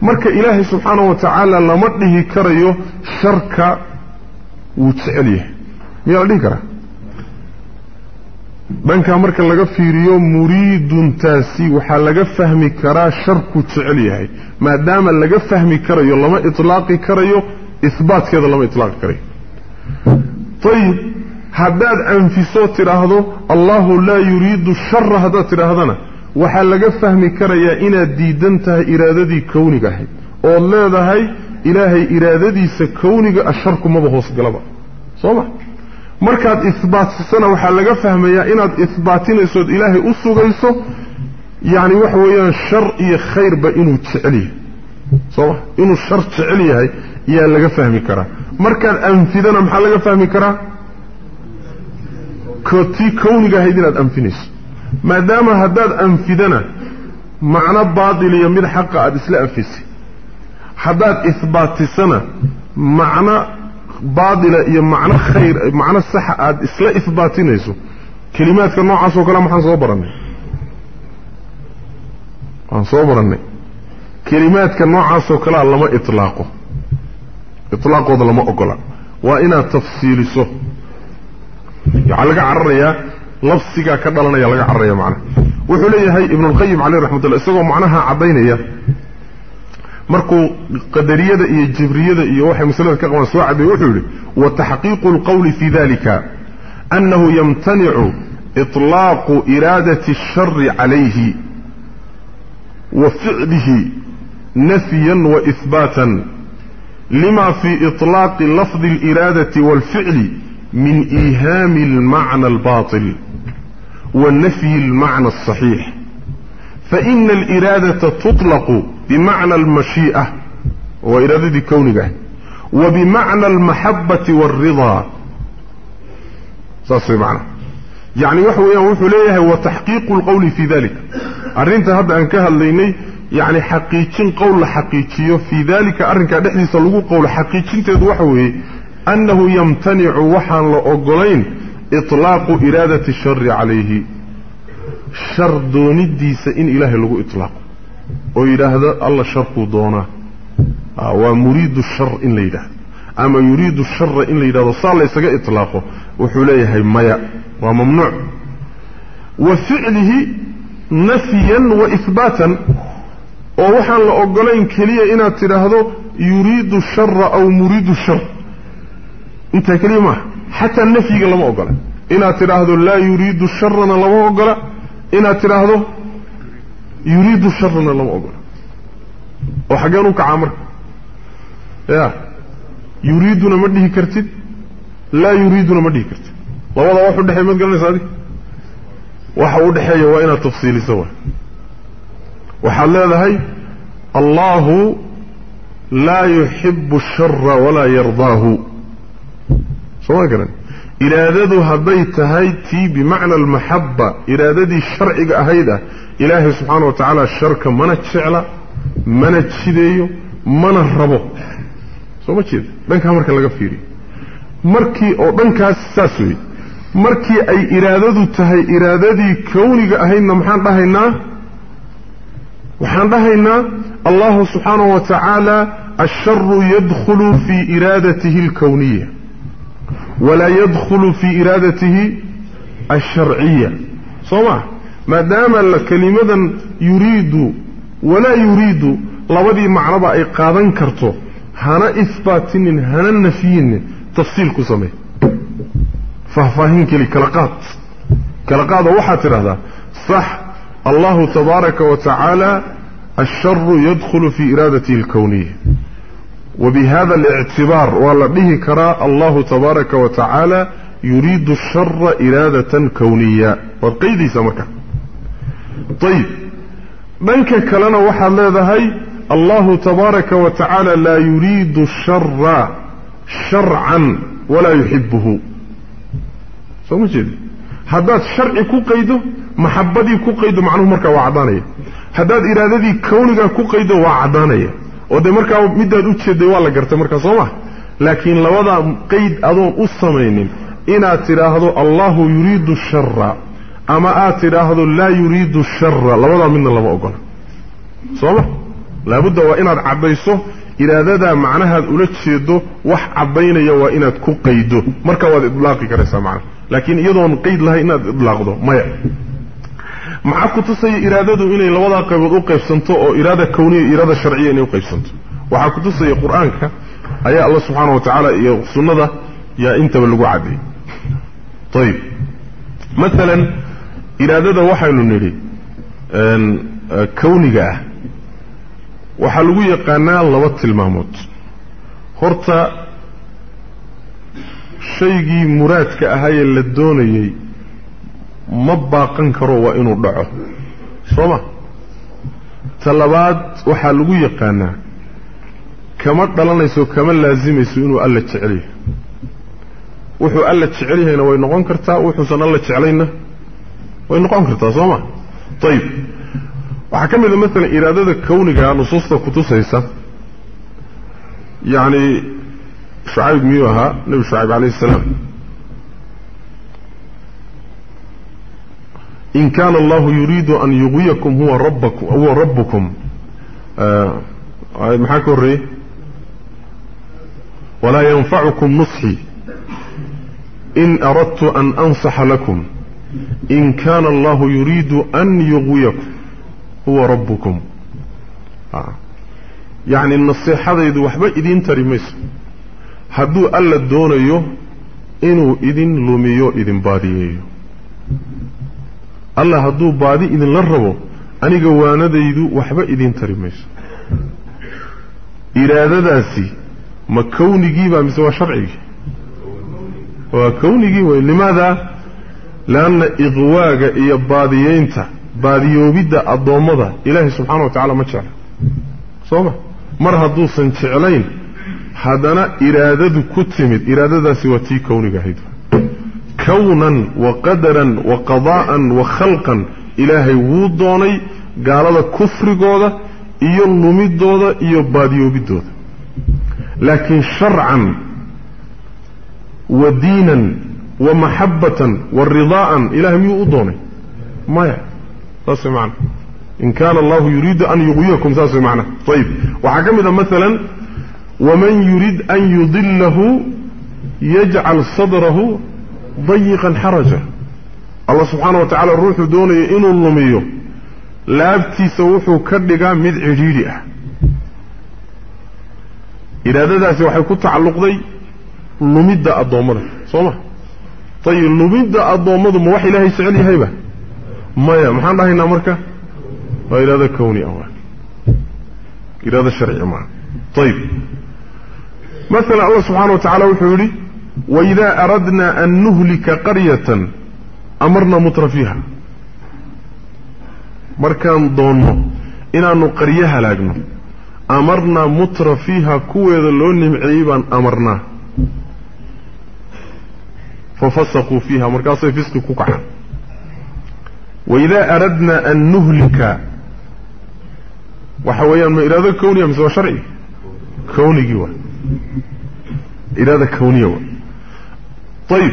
S1: Marka ilaahay subxaana wa tacaala lama dhihi karayo sharka wuu jecel yahay يعلق راه بان كان مركه في فيريو مريد تاسي وحا لغا فهمي كرا شرك تعليهي ما دام لغا فهمي كرا لما اطلاقي كرا اثبات كذا لما اطلاق كرا طيب حداد انفسو تراهدو الله لا يريد الشر هذا تراهدنا وحا لغا فهمي كرا يا ان ديدنته ارادتي كونك هي أو لهدهي الهي ارادتي سكونك الشرك ما هوس قلبا صح markaad ihbaatisana waxaa laga fahmayaa inaad ihbaatinaysood ilaahay u sugayso yacni waxa weeyaan shar iyo khayrba inuu jecel yahay soo ma inuu shar jecel yahay yaa laga fahmi karaa markaad anfidana maxaa laga fahmi karaa tii kowniga ahayd inaad anfinayso maadaama haddaad anfidana macno baatil iyo mid xaqa aada isla anfisay haddaad ihbaatisana macno باطلة هي معنى خير معنى الصحة إسلا إثباتي نيسو كلمات كنوع عصو كلام حان صبرني حان صبرني كلمات كنوع عصو كلام لما إطلاقه إطلاقه ده لما أقوله وإنا تفصيل سو يعلق عرية لفسك كدلنا يعلق عرية معنى وحليه هاي ابن القيم عليه رحمة الله إسلاقه معنىها عبينية مركو قدرية إيه جبرية إيه وحي مسلمة كقوان سواع بي وحولي وتحقيق القول في ذلك أنه يمتنع إطلاق إرادة الشر عليه وفعله نفيا وإثباتا لما في إطلاق لفظ الإرادة والفعل من إيهام المعنى الباطل ونفي المعنى الصحيح فإن الإرادة تطلق bimacna almashii'a waa iraadadii kowniga ah wa bimacna almaxabati waaridaa saas way macnaa yacni waxa weeyaan wuxuu leeyahay wa taxqiiqu lqowli fii dalika arrinta hadda aan ka hadlaynay yacni xaqiijin qowl la xaqiijiyo fii dalika arrinkaa dhexdiisa lagu qowlo xaqiijinteedu waxa weeye annahu yamtanicu waxaan la ogolayn ilaaqu iraadati ashari calayhi shar doonidiisa in ilaahay lagu ilaaqo ويرهد الله شرق دونا ومريد الشر إن ليده أما يريد الشر إن ليده صار ليس إطلاقه وحليه ميا وممنوع وفعله نفيا وإثباتا ووحن لأقلين كليا إنا ترهدو يريد الشر أو مريد الشر انت كلمة حتى النفي لما أقلين إنا ترهدو لا يريد الشر لما أقلين إنا ترهدو يريد الشر من الله أقول وحقانوك عمر يا يريدون مده كرتد لا يريدون مده كرتد الله وضع واحد حي ماذا قلني سادي. واحد حي وإن التفصيل سوا. وحال هذا هي الله لا يحب الشر ولا يرضاه. سواء قلني إرادة هذي تهي تي بمعنى المحبة إرادة الشرعي هيدا إلهي سبحانه وتعالى الشرك من تشعل من تشديه من الربو سوما تشد بانك همارك لغا فيري مركي أو بانك هاستاسوي مركي أي إرادته تهي إرادتي كونيك أهينا محان رهينا وحان رهينا الله سبحانه وتعالى الشر يدخل في إرادته الكونية ولا يدخل في إرادته الشرعية. صوا ما دام الكلمة يريد ولا يريد لابدي معرض إيقاظا كرتو هنا إثبات هنا النفي تفصيل كسمه فهفاهين كلي كلقات. كلقات وحات هذا صح. الله تبارك وتعالى الشر يدخل في إرادته الكونية. وبهذا الاعتبار والله كرا الله تبارك وتعالى يريد الشر إرادة كونية. والقيد سمك طيب منك كلنا وحال هاي الله تبارك وتعالى لا يريد الشر شرعا ولا يحبه. سمجد؟ حداد شرعي كو قيده محبدي كو قيده معنوه مركا وعدانية. حداد إرادتي كونك كو قيده وعدانية. Markaa oo dee markaa midaad u jeedday waa la gartay markaa soo ma? Laakiin labadaa qayd adoon u samaynin inaad tidhaahdo allahu yuriidu shara ama aad tidhaahdo laa yuriidu shara labadaa midna lama ogola soo ma? Laabudda waa inaad caddayso iraadadaa macnahaad ula jeedo wax caddaynaya waa inaad ku qaydo. Marka waad idlaaqi karaysaa macnaha laakiin iyadoon qayd lahayn inaad idlaaqdo maya maxaa ku tusaya iraadadu inay labadaa qaybood u qaybsanto oo iraada kowniya iyo iraada sharciya inay u qaybsanto? Waxaa ku tusaya qur'aanka ayaa alla subxaana wa tacaala iyo sunnada yaa intaba lagu caddeeyey ayib maalan iraadada waxaynu nidhi kowniga ah waxaa lagu yaqaanaa laba tilmaamood. Horta shaygii muraadka ahaayee la doonayey مباقن كرو وإنو دعوه سوما طلبات وحالقو يقانا. كما دلان يسو كما لازم يسو إنو ألا تعليه وحو ألا تعليه هنا وينقون كرتا وحو سن ألا تعليهنا وينقون كرتا سوما طيب. وحكم إذا مثلا إرادة كونك نصوصة كتوسة يعني شعيب ميوها نبي شعيب عليه السلام. إن كان الله يريد أن يغويكم هو ربكم هو ربكم. آه، آه، ااا محاكري ولا ينفعكم نصحي. إن أردت أن أنصح لكم. إن كان الله يريد أن يغويكم هو ربكم. آه. يعني النصيحة هذا وحبا إذن ترميس حدو ألا دونيو إنو إذن لوميو إذن باديييو hadduu baadi idinla rabo aniga waanadaydu waxba idiin tari mayso iraadadaasi ma kawnigiibaa mise waa sharcigii waa kawnigii wey limaada leanna iqwaaga iyo baadiyeynta baadiyoobidda addoommada ilaahay subxaana wa tacala ma jecla soo ma mar hadduusan jeclayn haddana iraadadu ku timid iraadadaasi waa tii kawniga ahayd كونا وقدرا وقضاء وخلقا. إلهي ووضوني قال هذا كفر قوضة إيو اللوميد دوضة إيو باديو بدوضة لكن شرعا ودينا ومحبة والرضاء إلهي ووضوني ما يعني؟ هذا معنى. إن كان الله يريد أن يغيكم هذا معنى. طيب وحكم إذا مثلا ومن يريد أن يضله يجعل صدره ضيقا حرجه الله سبحانه وتعالى الروح دوني إنو اللميه لابتي سوحو كردقا مد عجيري أح إذا ذا سوحي كنت على ذي اللميد الضومد صمع طيب اللميد الضومد موحي لهي سعلي هيبة ما يا محان الله هنا مركة وإذا ذا كوني أولا إذا ذا شرعي معا طيب. مثلا الله سبحانه وتعالى وحولي وإذا أردنا أن نهلك قرية أمرنا مطر فيها. مركان دونه إن أنه قريها لأجنا أمرنا مطر فيها اللون معيبا أمرنا. ففسقوا فيها مركان سيفسق كوكعا. وإذا أردنا أن نهلك وحويا ما إرادة كونية مثل شرعي. كوني جوا إرادة كونية. وحويا طيب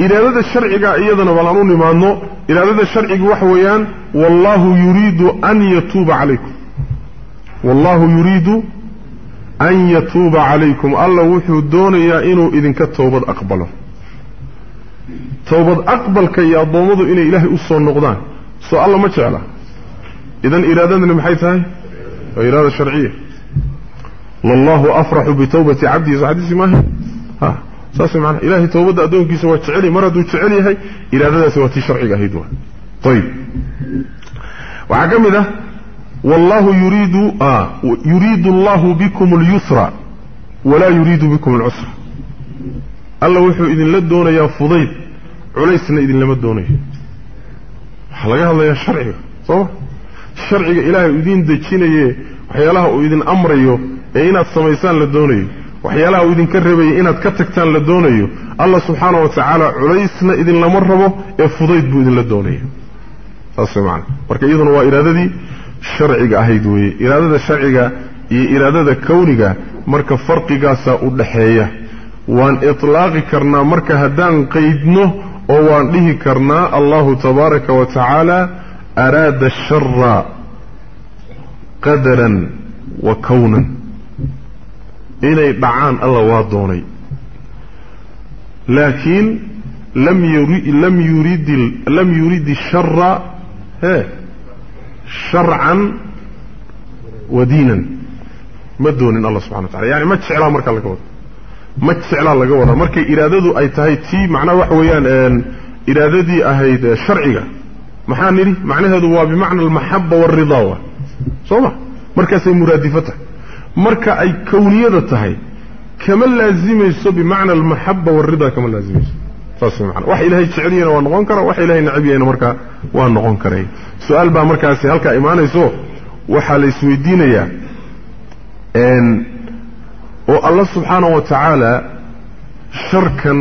S1: إرادة الشرعية أيضا ولنوني ما أنه إرادة الشرعية وحويان والله يريد أن يتوب عليكم. والله يريد أن يتوب عليكم. الله وحيو دوني يا إنو إذن كالتوبة أقبله. توبة أقبل كي يضمضوا إلي إله أسوى النقدان سؤال ما تعالى إذن هذا من حيث المحيثة؟ إرادة شرعية. والله أفرح بتوبة عبدي. إذا ما ها. ساس معنا إلهي توبد أدون كيس وتشعلي مرض وتشعلي هاي إلى هذا سوى تشرعي هيدوه طيب وعجم ذا والله يريد آه يريد الله بكم اليسرى ولا يريد بكم العسرى الله وحده إذن لا يا فضيل عليس إذن لم دونه حلاه الله يا شرعي صح شرعي إلهي إذن دكينه حيا له إذن أمري إيه إن السماء سان وحيلا ودين كربي إن تكتكتان لدونيو الله سبحانه وتعالى عليسنا إذن لمرهبه يفضيت بإذن لدونيو أصلي معنا ورك أيضا هو إرادة دي شرعيقة هيدوه إرادة شرعيقة إي إرادة كونيقة مرك فرقيقة سأولحية وان إطلاقي كرنا مرك هدان قيدنه ووان ليه كرنا الله تبارك وتعالى أراد الشر قدرا وكونا إني بعان الله وادوني. لكن لم يريد لم يريد لم يريد الشر ها شرعا ودينا. ما دون الله سبحانه وتعالى. يعني ما تسعى الله مركا لكوت ما تسعى الله لكوت مركا إرادته أي تهيتي معناه وحويان إرادتي أهي شرعية محاني لي معناه هذا هو بمعنى المحبة والرضاوة صباح مركا سي مرادفته. Marka ay kawniyada tahay kama laazimayso bimacna almaxaba waalridaa kama laazimayso saas maana wax ilaahay jecelyahna waa noqon kara wax ilahay necab yahayna markaa waa noqon karay. Su'aal baa markaasi halkaa imaanayso waxaa la isweydiinayaa oo alla subxaana wa tacaala sharkan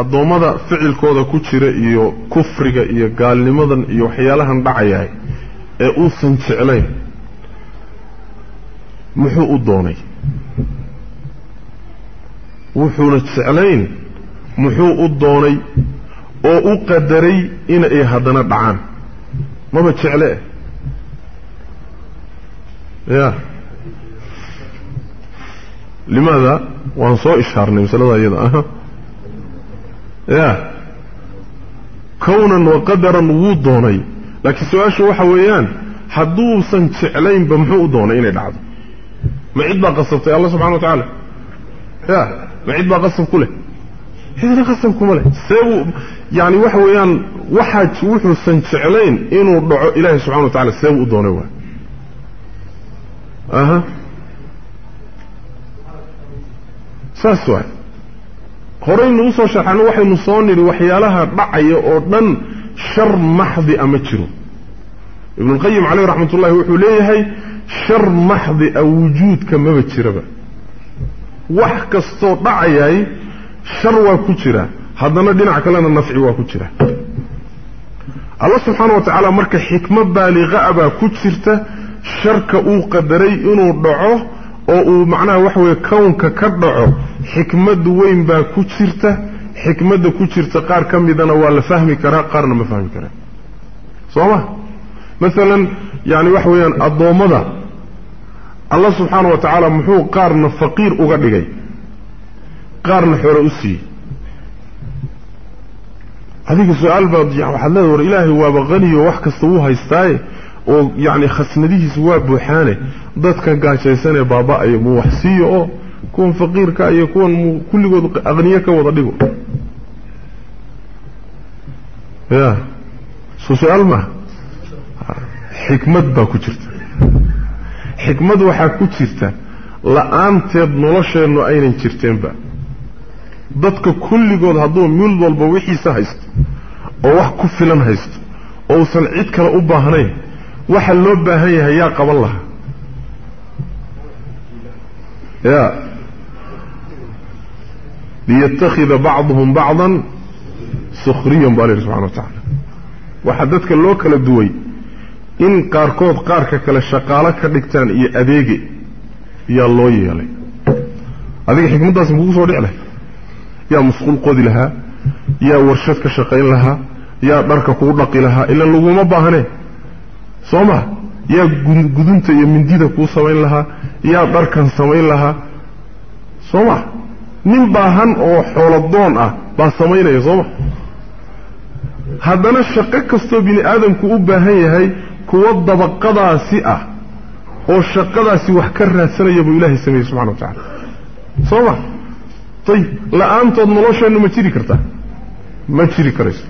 S1: addoommada ficilkooda ku jira iyo kufriga iyo gaalnimadan iyo waxyaalahan dhacayahay ee uusan jeclayn محو أدوني وحو نتسعلين محو أدوني أو أقدري إن إيه هدنا دعان ما بتسعلين يا لماذا وانصو إشهار نمس الله أيضا يا كونا وقدرا وضوني لكن سؤال شو حويان حدوثا تسعلين بمحو أدوني إن إيه دعان ما عيد ما قصبت الله سبحانه وتعالى. يا ما عيد ما قصب كله هذا قصب كله. سو يعني وحو يان وحد وحو سنتعلين إنه دعوه إله سبحانه وتعالى سو دونه أها. ساسوا قرين نوصل شحن وحي مصاني لوحي لها بعي أردن شر محض أمتشرو ابن القيم عليه رحمة الله وحوليه هاي شر محض أو وجود كما بتشربه. وحك الصوت عياي شر وكتيرة هذا ما دين عقلنا النفع وكتيرة الله سبحانه وتعالى مرك حكمة بالغة أبا كتيرته شرك أو قدري إنه ضعه أو معناه وحوى كون ككبعه حكمة وين با كتيرته حكمة كتيرته قار كم إذا نوال فهم كرا قارنا ما فهم كرا. صوما مثلا يعني وحوى الضوء ماذا qaarna xoolo u siiyey adiga su-aal baad waxaad leedahay war ilaahay waaba qaniyo wax kasta wuu haystaaye oo yacni khasnadihiisu waa buuxaane dadka gaajaysanee baaba-ayo muu wax siiyo oo kuwan faqiirka iyo kuwan muu kulligood aqniye ka wada dhigo ya soo su-aal maaha xikmad baa ku jirta xikmad waxaa ku jirta la'aanteed nolosheennu aynan jirteenba. Dadka kulligood hadduu mid walba wixiisa haysto oo wax ku filan haysto oo uusan cid kale u baahnayn waxa loo baahan yahay yaa qaban lahaa. Ya liyattakhida bacduhum bacdan sukhriyan baa la yidhi subxana wa tacaala. Waxaa dadka loo kala duway in qaarkood qaarka kale shaqaalo ka dhigtaan iyo adeege yaa loo yeelay. Adiga xikmaddaas makugu soo dhici lahay. Yaa musquul qodi lahaa yaa warshad ka shaqayn lahaa yaa dharka kugu dhaqi lahaa ilan laguma baahnee soo ma yaa gudunta iyo mindida kuu samayn lahaa yaa dharkan samayn lahaa. Soo ma nin baahan oo xooladoon ah baa samaynaya soo ma haddana shaqo kastoo bini aadamku u baahan yahay كوضة بقضى سئة وشقضى سوح كرنا سريب إلهي سمي سبحانه وتعالى صلى طيب لأن تضم الله شأنه ما تيري كرتا ما تيري كريس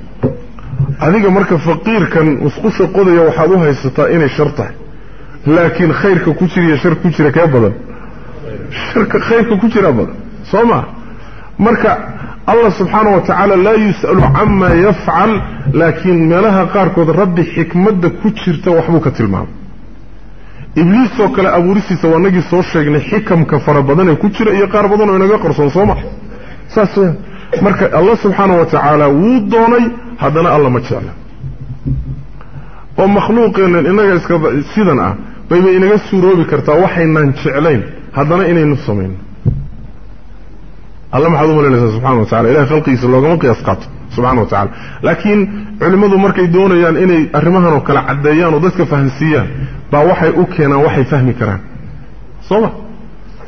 S1: هذيك مركب فقير كان وسقوش القضى يوحدوها يستطائين الشرطة لكن خيرك كتير يا شرك كتير كابدا شرك خيرك كتير أبدا صلى الله مركب subxaana wa tacaala laa yus'alu camaa yafcal laakiin meelaha qaarkood rabbi xikmadda ku jirta waxbuu ka tilmaamay ibliisoo kale abuuristiisa waa nagii soo sheegnay xikamka fara badanee ku jira iyo qaar badan oo inaga qarsoon soo ma saas weyaan marka allah subxaana wa tacaala wuu doonay haddana alla ma jecla oo makhluuqeennan alla maxaad u malaynaysaa subxana wa tacala ilahay khalqigiisa loogama qiyaas qaato subxana wa tacala laakiin culimmadu markay doonayaan inay arrimahan oo kale caddeeyaan oo dadka fahansiiyaan baa waxay u keenaan waxay fahmi karaan. Soo ma?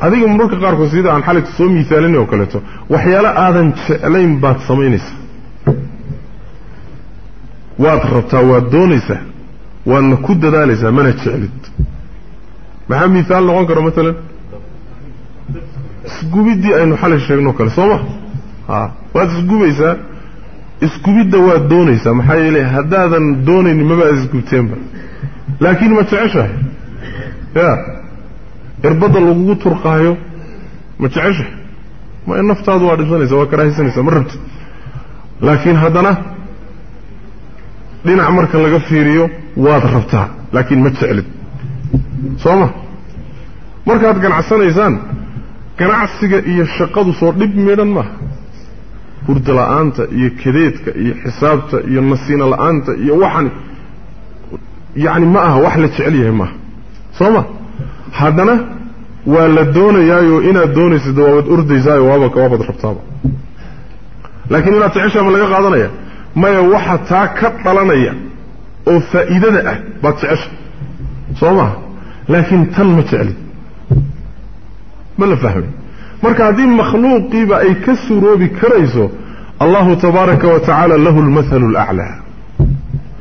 S1: Adiga mararka qaarkood sida aan xalayta soo miisaalinay oo kaleeto waxyaalo aadan jeclayn baad samaynaysaa. Waad rabtaa waad doonaysaa waadna ku dadaalaysaa mana jeclid. Maxaa miisaal noqon kara maalan isgubiddii aynu xalay sheegno kale soo ma? A waad isgubaysaa? Isgubidda waad doonaysaa maxaa yeele haddaadan doonaynin maba aad isgubteenba. Laakiin ma jeceshahay? Ya irbadda lagugu turqaayo ma jeceshahay? Ma naftaadu waa dhibsanaysa waa karaahisanaysaa ma rabti laakiin haddana dhinac marka laga fiiriyo waad rabtaa laakiin ma jeclid soo ma? Markaad ganacsanaysaan ganacsiga iyo shaqadu soo dhib midhan maaha hurda la-aanta iyo kadeedka iyo xisaabta iyo nasiino la-aanta iyo waxan yacni ma aha wax la jecel yahay maaha soo ma haddana waa la doonayaayo inaad doonaysid waabaad ordaysaayo waaba waabaad rabtaaba laakiin inaad jeceshaa ma laga qaadanaya maya waxa taa ka dhalanaya oo faa'iidada ah baad jecesha soo maha laakiin tan ma jeclid ما لا لفهمي مرك هذه مخلوق قيبة أي كسر وبكريزه الله تبارك وتعالى له المثل الأعلى.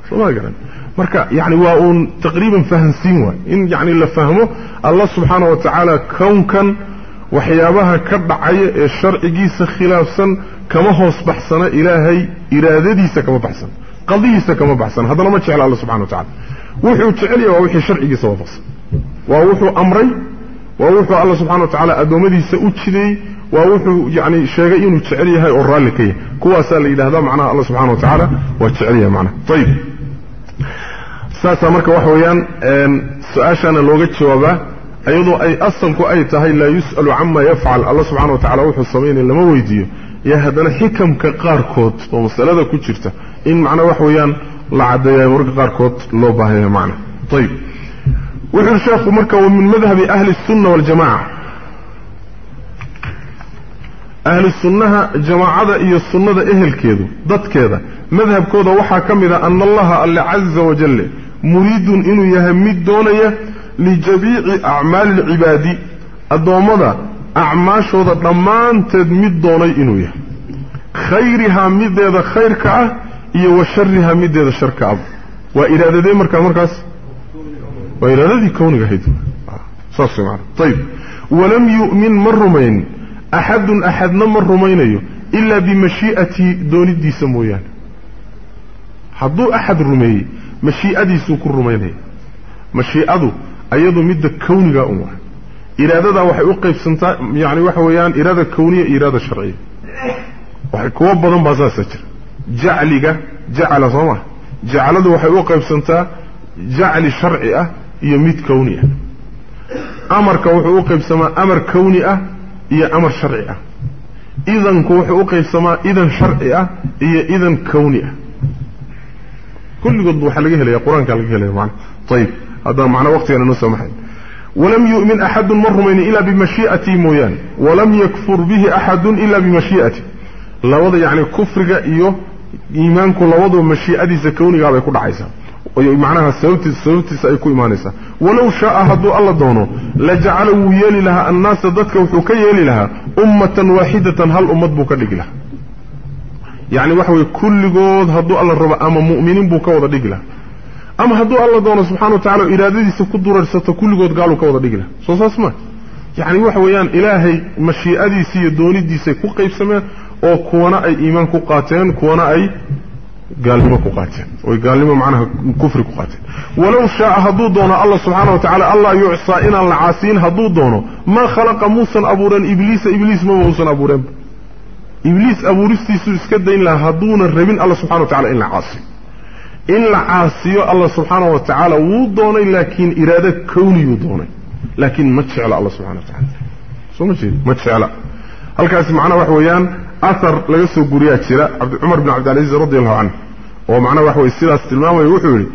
S1: شو ما قلنا مرك يعني وأون تقريبا فهم سينوا إن يعني اللي فهمه الله سبحانه وتعالى كونكا وحيابها كبع أي الشرع جيس خلاف سن كما هو صبح سنة إلهي إرادتي سكما بحسن. قضي سكما بحسن. هذا لا ما تشعل الله سبحانه وتعالى. وحي تعالى وحي شرع جيس وفصل. ووحي أمري ووحو الله سبحانه وتعالى أدومدي سأجدي ووحو يعني شاقين وتعليه هاي أرالكي كواسا لإله ذا معناه الله سبحانه وتعالى وتعليه معنا طيب ساسا مركا وحويان سؤاشان اللوغت شوابا أيضو أي أصلك أي تهي لا يسأل عما يفعل الله سبحانه وتعالى وحو الصمين اللي مويدية يا هذا حكم كقاركوت ومسألة كتيرته إن معنا وحويان لعدي يا مرق قاركوت لو بهي معنا طيب وحر الشيخ مركا ومن مذهب أهل السنة والجماعة. أهل السنة جماعة إيا السنة إهل كيدو ضد كيدو مذهب كودا وحا كم أن الله ألي عز وجل مريد إنو يهمي الدولية لجبيع أعمال العبادي. الدوم أعماش وضا دمان تدمد دوني إنويا خيرها مد يدا خير كعه إيا وشرها مد يدا شر كعب وإلى ذا دي مركا مركز؟ وإرادتي كوني قهيد صافي معنا طيب. ولم يؤمن من مرمين. أحد أحدنا مرمين أيوه. إلا بمشيئة دون الدي سمويان. حدو أحد رمي مشيئة دي سوك الرمين أيوه. مشيئة دو. أيضو مد كوني قهيد إرادة دا وحي أقف سنتا يعني وحويان إرادة كونية إرادة شرعية. وحي كواب بضن بازاسة جعل جعل صمع جعل دا وحي أقف سنتا جعل شرعية. Iyo mid kowni ah amarka wuxuu u qaybsamaa amar kowni ah iyo amar sharci ah idanku wuxuu u qaybsamaa idan sharci ah iyo idan kowni ah kulligoodba waxaa laga helaya qur-aankaa laga helaya mana ayib haddana macnaa waqtigana noo samaxay walam yu'min axadun ma rumaynin ilaa bimashii'atii mooyaane walam yakfur bihi axadun ila bimashii'ati labada yacni kufriga iyo iimaanku labaduba mashii'adiisa kownigaa bay ku معناها سوت سوت سيكون إيمانسا ولو شاء هذا الله دونه لجعله يلي لها الناس ضدك وكي يلي لها. أمة واحدة هل أمت بوكا لك يعني وحوي كل قوض هذا الله الرب أما مؤمنين بوكا وضع لك لها. أما هذا الله دونه سبحانه وتعالى إرادتي سكدر رسالة كل قوض قالوا كوضع لك لها. صوص اسمه يعني وحويان يعني إلهي مشيئة دي سيدوني دي سيكو قيب سمين أو كوانا أي إيمان كو قاتين كوانا أي gaalnimo ku qaateen. Oy gaalnimo macnaha kufri ku qaateen. Walow shaaa hadduu doono allah subxaana wa tacala allah yucsaa inaan la caasiyin hadduu doono maa khalaqa muusan abuuren ibliisa ibliis maba uusan abuureenba ibliis abuuristiisuu iska dayn lahaa hadduunan rabin alla subxana wa tacala in la caasiyo. In la caasiyo allah subxaana wa tacaala wuu doonay laakiin iraado kowniyuu doonay. Laakiin ma jecla alla subxana wa tacala soo ma jeedi? Ma jecla. Halkaasi macnaha waxa weeyaan ahar laga soo guriyaa jira cumar bin cabdilcaziiz radi allahu canhu oo macnaha waxa weye sidaas tilmaamaya wuxuu yidhi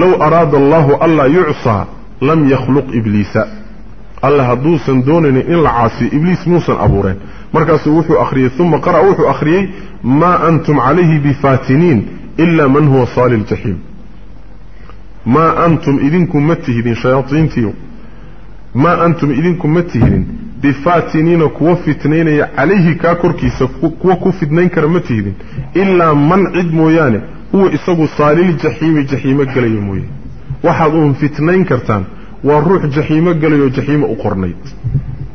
S1: low araada allahu anlaa yucsaa lam yakhluq ibliisa. Alla hadduusan doonaynin in la caasiyo ibliis muusan abuureen markaasuu wuxuu akhriyey uma qara'a wuxuu akhriyey maa antum calayhi bifaatiniin ila man huwa saali ljaxiim maa antum idinku ma tihidin shayaaiintiiyo maa antum idinku ma tihidin bifaatiniina kuwa fitnaynaya calayhi kaa korkiisa kuwa ku fitnayn kara ma tihidin ilaa man cid mooyaane huwa isagu saaliljaxiimi jaxiimo gelaya mooye waxaad uun fitnayn kartaan waa ruux jaxiimo gelayoo jaxiimo u qornayd.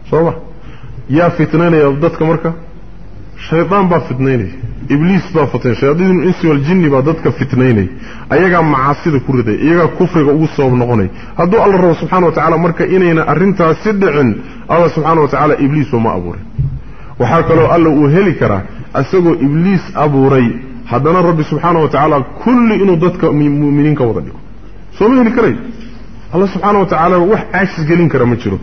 S1: Soo ma? Yaa fitnaynaya dadka marka shaydaan baa fitnaynaya ibliis baa fitnay shayaadiin insi waljinni baa dadka fitnaynaya ayagaa macaasida ku riday iyagaa kufriga ugu sabab noqonaya hadduu alla rabo subxana wa tacala marka inayna arrintaasi dhicin alla subxaana wa tacaala ibliisba ma abuurin. Waxaa kaloo alla uu heli karaa isagoo ibliis abuuray haddana rabbi subxaana wa tacaala kulli inuu dadka mu'miniin ka wada dhigo. Soo ma heli karay? Alla subxaana wa tacaala wax caajis gelin kara ma jiro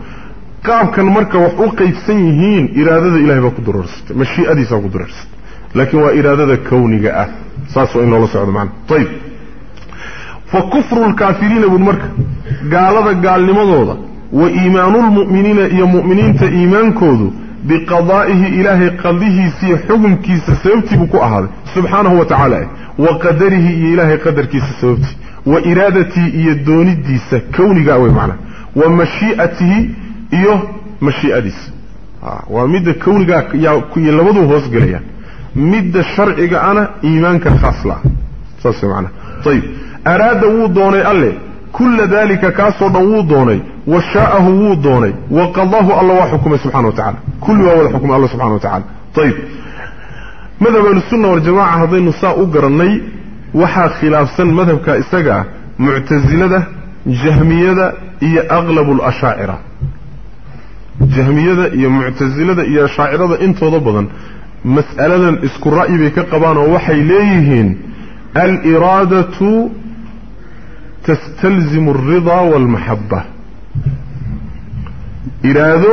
S1: قابكن مركا وحوقي قيدسن يهين إرادة إله با مشيئة ماشي أديسا قدررست لكن وإرادة كونيقة أه ساسو إن الله سعود معنا طيب فكفر الكافرين أبو مركا قال هذا قال لماذا هذا وإيمان المؤمنين يا مؤمنين تإيمان كودو بقضائه إلهي قضيه سي حكم كيس سببتي بكو أهذا سبحانه وتعالى وقدره إلهي قدر كيس سببتي وإرادتي يدوني دي سكوني أوي معنا ومشيئته iyo mashiiadis. Wa mid kowliga iyo labadoodu hoos galayaan mid sharciiga ana iimaanka khasla soo saarna tayib. Arada uu doonay alle. كل ذلك كاسو دوو دوني وشاءه وو دوني وقضاه الله وحكمه سبحانه وتعالى كل هو الحكم الله سبحانه وتعالى طيب مذهب السنة والجماعه هذين النساء اوغرني وحا خلاف سن مذهب كا اسغا معتزله جهميه اي اغلب الاشاعره jahmiyada iyo muctasilada iyo ashaacirada intooda badan mas'aladan isku ra'yi bay ka qabaan oo waxay leeyihiin aliraadatu tastalzimu alridaa waalmaxaba iraado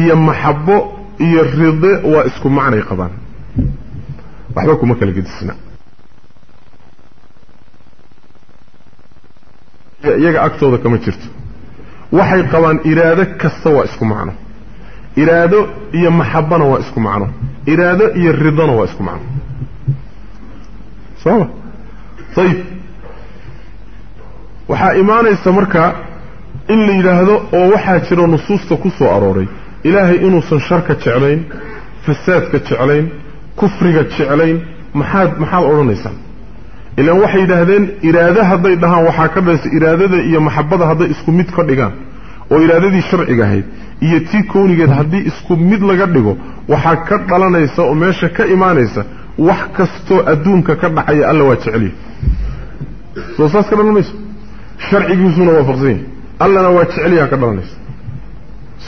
S1: iyo maxabo iyo ride waa isku macnay qabaan waxba kuma kala gedisna iyaga agtooda kama jirto waxay qabaan iraado kasta waa isku macno. Iraado iyo maxabana waa isku macno. Iraado iyo ridona waa isku macno. Sooma ayib waxaa imaanaysa marka in la yidhaahdo oo waxaa jiro nusuusta ku soo arooray. Ilaahay inuusan sharka jeclayn fasaadka jeclayn kufriga jeclayn maxaad maxaad odhanaysaan ilaan waxay yidhaahdeen iraado hadday dhahaan waxaa ka dhalaysa iraadada iyo maxabada hadday isku mid ka dhigaan oo iraadadii sharciga ahayd iyo tii kownigeed haddii isku mid laga dhigo waxaa ka dhalanaysa oo meesha ka imaanaysa wax kastoo adduunka ka dhacaya alla waa jeceliya soo saas ka dhalan mayso sharcigiisuna waafaqsan yahay. Allana waa jeceliyaa ka dhalanaysa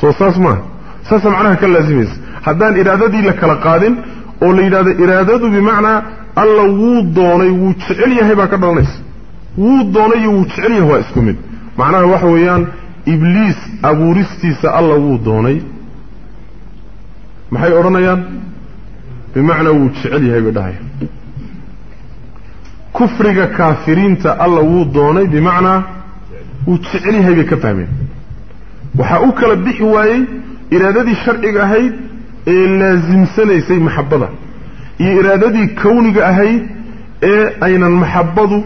S1: soo saas maaha. Saasa macnaha ka laasimaysa. Haddaan iraadadii la kala qaadin oo la yidhahdo iraadadu bimacnaa alla wuu doonay wuu jecel yahay baa ka dhalanaysa. Wuu doonay iyo wuu jecel yahay waa isku mid. Macnaha waxa weeyaan ibliis abuuristiisa alla wuu doonay. Maxay odhanayaan? Bimacnaa wuu jecel yahay bay dhahaya kufriga kaafiriinta alla wuu doonay bimacnaa wuu jecel yahay bay ka fahmeen. Waxaa u kala bixi waayey iraadadii sharciga ahayd لازم سنة يسي محبة إرادة كونك أهي أين المحبة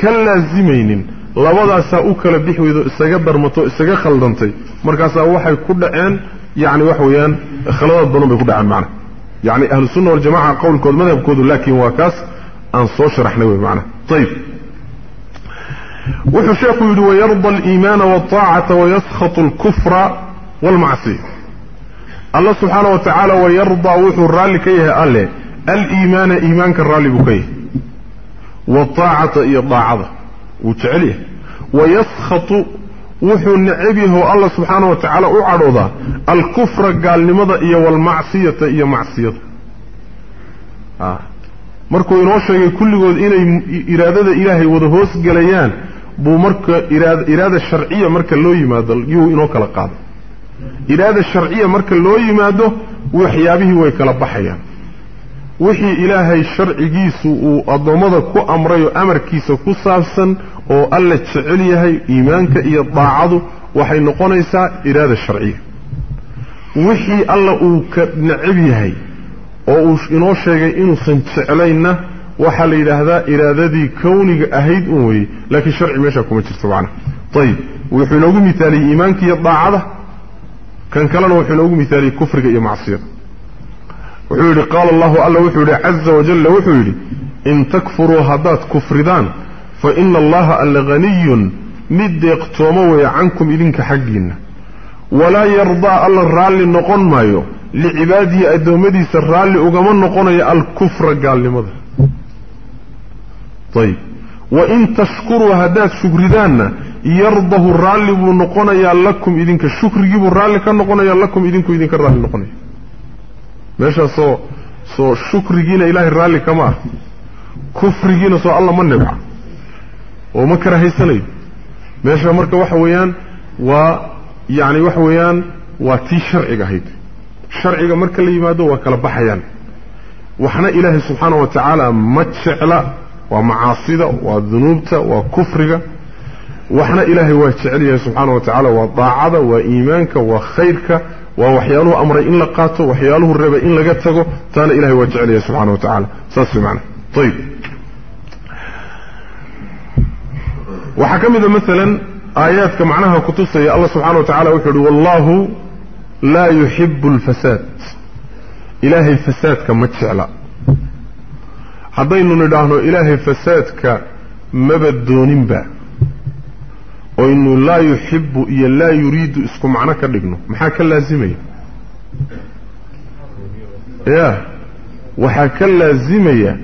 S1: كاللازمين لابد أساؤك لبيحو إذا استقدر مطوء استقدر خلطان مركز أواحي كل آن يعني وحويان خلاص بنوم يقول عن معنا يعني أهل السنة والجماعة قول كود ماذا بكود لكن واكاس أنصوش رح نوي معنا طيب وحشاك يدو يرضى الإيمان والطاعة ويسخط الكفر والمعصية الله سبحانه وتعالى ويرضى وحو الرالي كيه ألي الإيمان إيمان كالرالي بكيه والطاعة إيضاعة وتعليه ويسخط وحو النعبه الله سبحانه وتعالى أعرضه الكفر قال لماذا إيه والمعصية إيه معصية مركو ينوشا كل قد إنا إرادة إلهي وضهوس قليان بو مركو إرادة, إرادة شرعية مركو اللو يمادل يو إنوك لقاده إلهذا الشرعية مرك اللي يماده وحيابه ويكلب حيا وحي إلهي الشرعي جيسو أضمده كو أمره أمر كيسو كصافسا أو ألا تسعليه إيمانك إيضاعه وحي نقونا إساء إلهذا الشرعية. وحي ألا أكبنعبه أو إنو شيء إنو سنتسعلينا وحل إلهذا إلهذا ذي كونك أهيد أموي لكن الشرعي ماشا كومتر طبعنا طيب وحي نقوم مثالي إيمانك إيضاعه كان كلنا وحنا أقوم مثالي كفر جي معصية. وحولي قال الله الله وحولي عز وجل وحولي إن تكفروا هادات كفر دان فإن الله الغني مد يقتوموا عنكم إذنك حقين. ولا يرضى الله الرالي نقون مايو لعبادي أدومدي سرالي أقامون نقون يا الكفر قال لماذا طيب. وإن تشكروا هادات شكر دان noqonayaa lakum idinka shukrigiibuu raalli ka noqonayaa lakum idinku idinka raalli noqonaya meeshaasoo soo shukrigiina ilaahay raalli kama ah kufrigiina soo alla ma nibca oo ma karahaysanayo meesha marka waxa weeyaan waa yacni waxa weeyaan waa tii sharciga ahayd sharciga marka la yimaado waa kala baxayaan waxna ilaahay subxaana wa tacaala ma jecla waa macaasida waa dunuubta waa kufriga وحنا إلهي واتعليه سبحانه وتعالى وضاعد وإيمانك وخيرك ووحياله أمر إن لقاته وحياله الربا إن لقاته تانا إلهي واتعليه سبحانه وتعالى. ساس معنا. طيب. وحكم إذا مثلا آيات كمعناها قطوصة يا الله سبحانه وتعالى وكره والله لا يحب الفساد. إلهي الفساد تشعل، حضين ندعنه إلهي الفساد بدون باك وإنه لا يحب إيا لا يريد إسكم معنا كاللقنا محاكا لازمي إياه وحاكا لازمي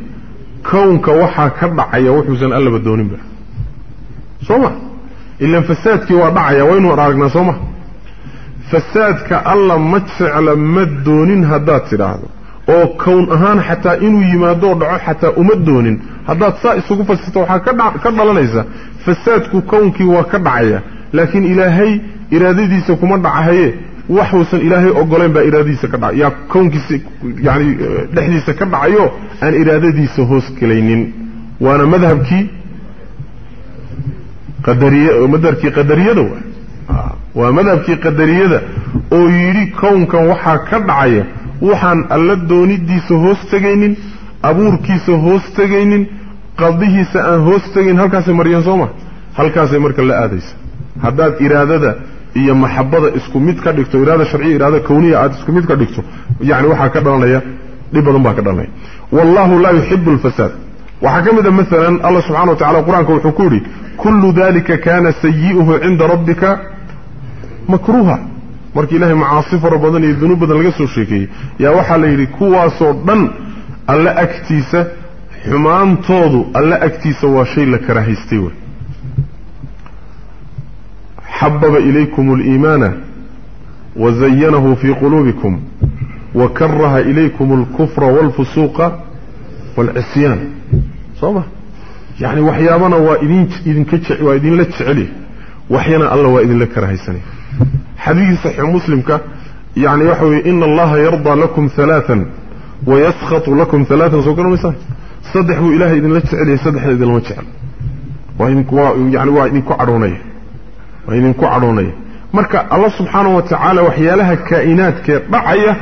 S1: كونك وحاكا بعيا وحوزان ألا بدوني بها سوما إلا فسادك وابعيا وين وراغنا سوما فسادك ألا مجفع لما الدونين هداتي لهذا. Oo kown ahaan xataa inuu yimaadoo dhaco xataa uma doonin. Haddaad saa isugu fasirto waxaa ka dhalanaysa. Fasaadku kownkii waa ka dhacaya. Laakiin ilaahay iraadadiisa kuma dhacahaye. Waxuusan ilaahay ogolayn baa iraadadiisa ka dhaca yaa kownkiisa yani dhexdiisa ka dhacayo aan iraadadiisa hoos gelaynin. Waana madhabkii qadariy madhabkii qadariyada wa waa madhabkii qadariyada oo yidhi kownkan waxaa ka dhacaya وحان الله دوني دي سهوس تغينين أبور كي سهوس تغينين قضيه سأن هوس هل كاسي مريان سوما هل كاسي مرك الله آديس هداد إرادة دا إيا محبة دا اسكو كاردكتو إرادة شرعية إرادة كونية آد اسكو كاردكتو يعني وحا كدان ليا لبضن با كدان ليا والله لا يحب الفساد وحكم ذا مثلا الله سبحانه وتعالى قرآن كوحكوري كل ذلك كان سيئه عند ربك مكروها markii ilaahay macaasi fara badan iyo dunuub badan laga soo sheekeeyey yaa waxaa la yidhi kuwaasoo dhan alle agtiisa xumaantoodu alle agtiisa waa shay la karaahaystay wey xababa ilaykum aliimaana wazayanahu fii quluubikum wakaraha ilaykum alkufra waalfusuuqa waalcisyaan soo ma yacni waxyaabana waa idin idinka waa idinla jecelya waxyana alla waa idinla karahaysanaya حديث صحيح مسلم ك يعني يحوي إن الله يرضى لكم ثلاثا ويسخط لكم ثلاثا سكر مسح صدح وإله إذا لا تسأل صدح إذن لا تسأل. وإنك يعني وإنك عروني. وإنك عروني. مرك الله سبحانه وتعالى وحيالها كائنات كبعية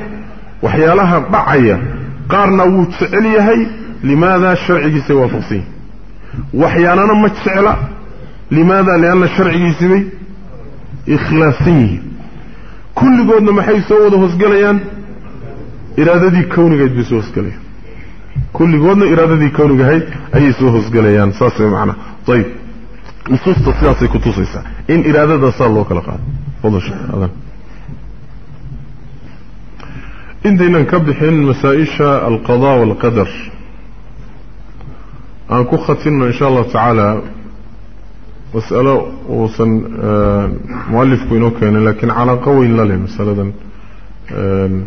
S1: وحيالها بعية. قارنا وتسألي هاي لماذا الشرع جسوا فصين وحيالنا ما تسأل لماذا؟ لأن شرع جسوي إخلاصين kulligoodna maxay soo wada hoosgelayaan iraadadii kawnigahayd bay soo hoosgelayaan kulligoodna iraadadii kawnigahayd ayay soo hoosgelayaan saas way macnaa. Ayib nusuusta sidaasay ku tusaysaa. In iraadada saa loo kala qaado intaynan ka bixin masaa-isha alqada waalqadar aan ku khatinno insha allahu tacaala مسألة وصن آه، مؤلف كينوكا لكن على قوي لا لي مسألة آه،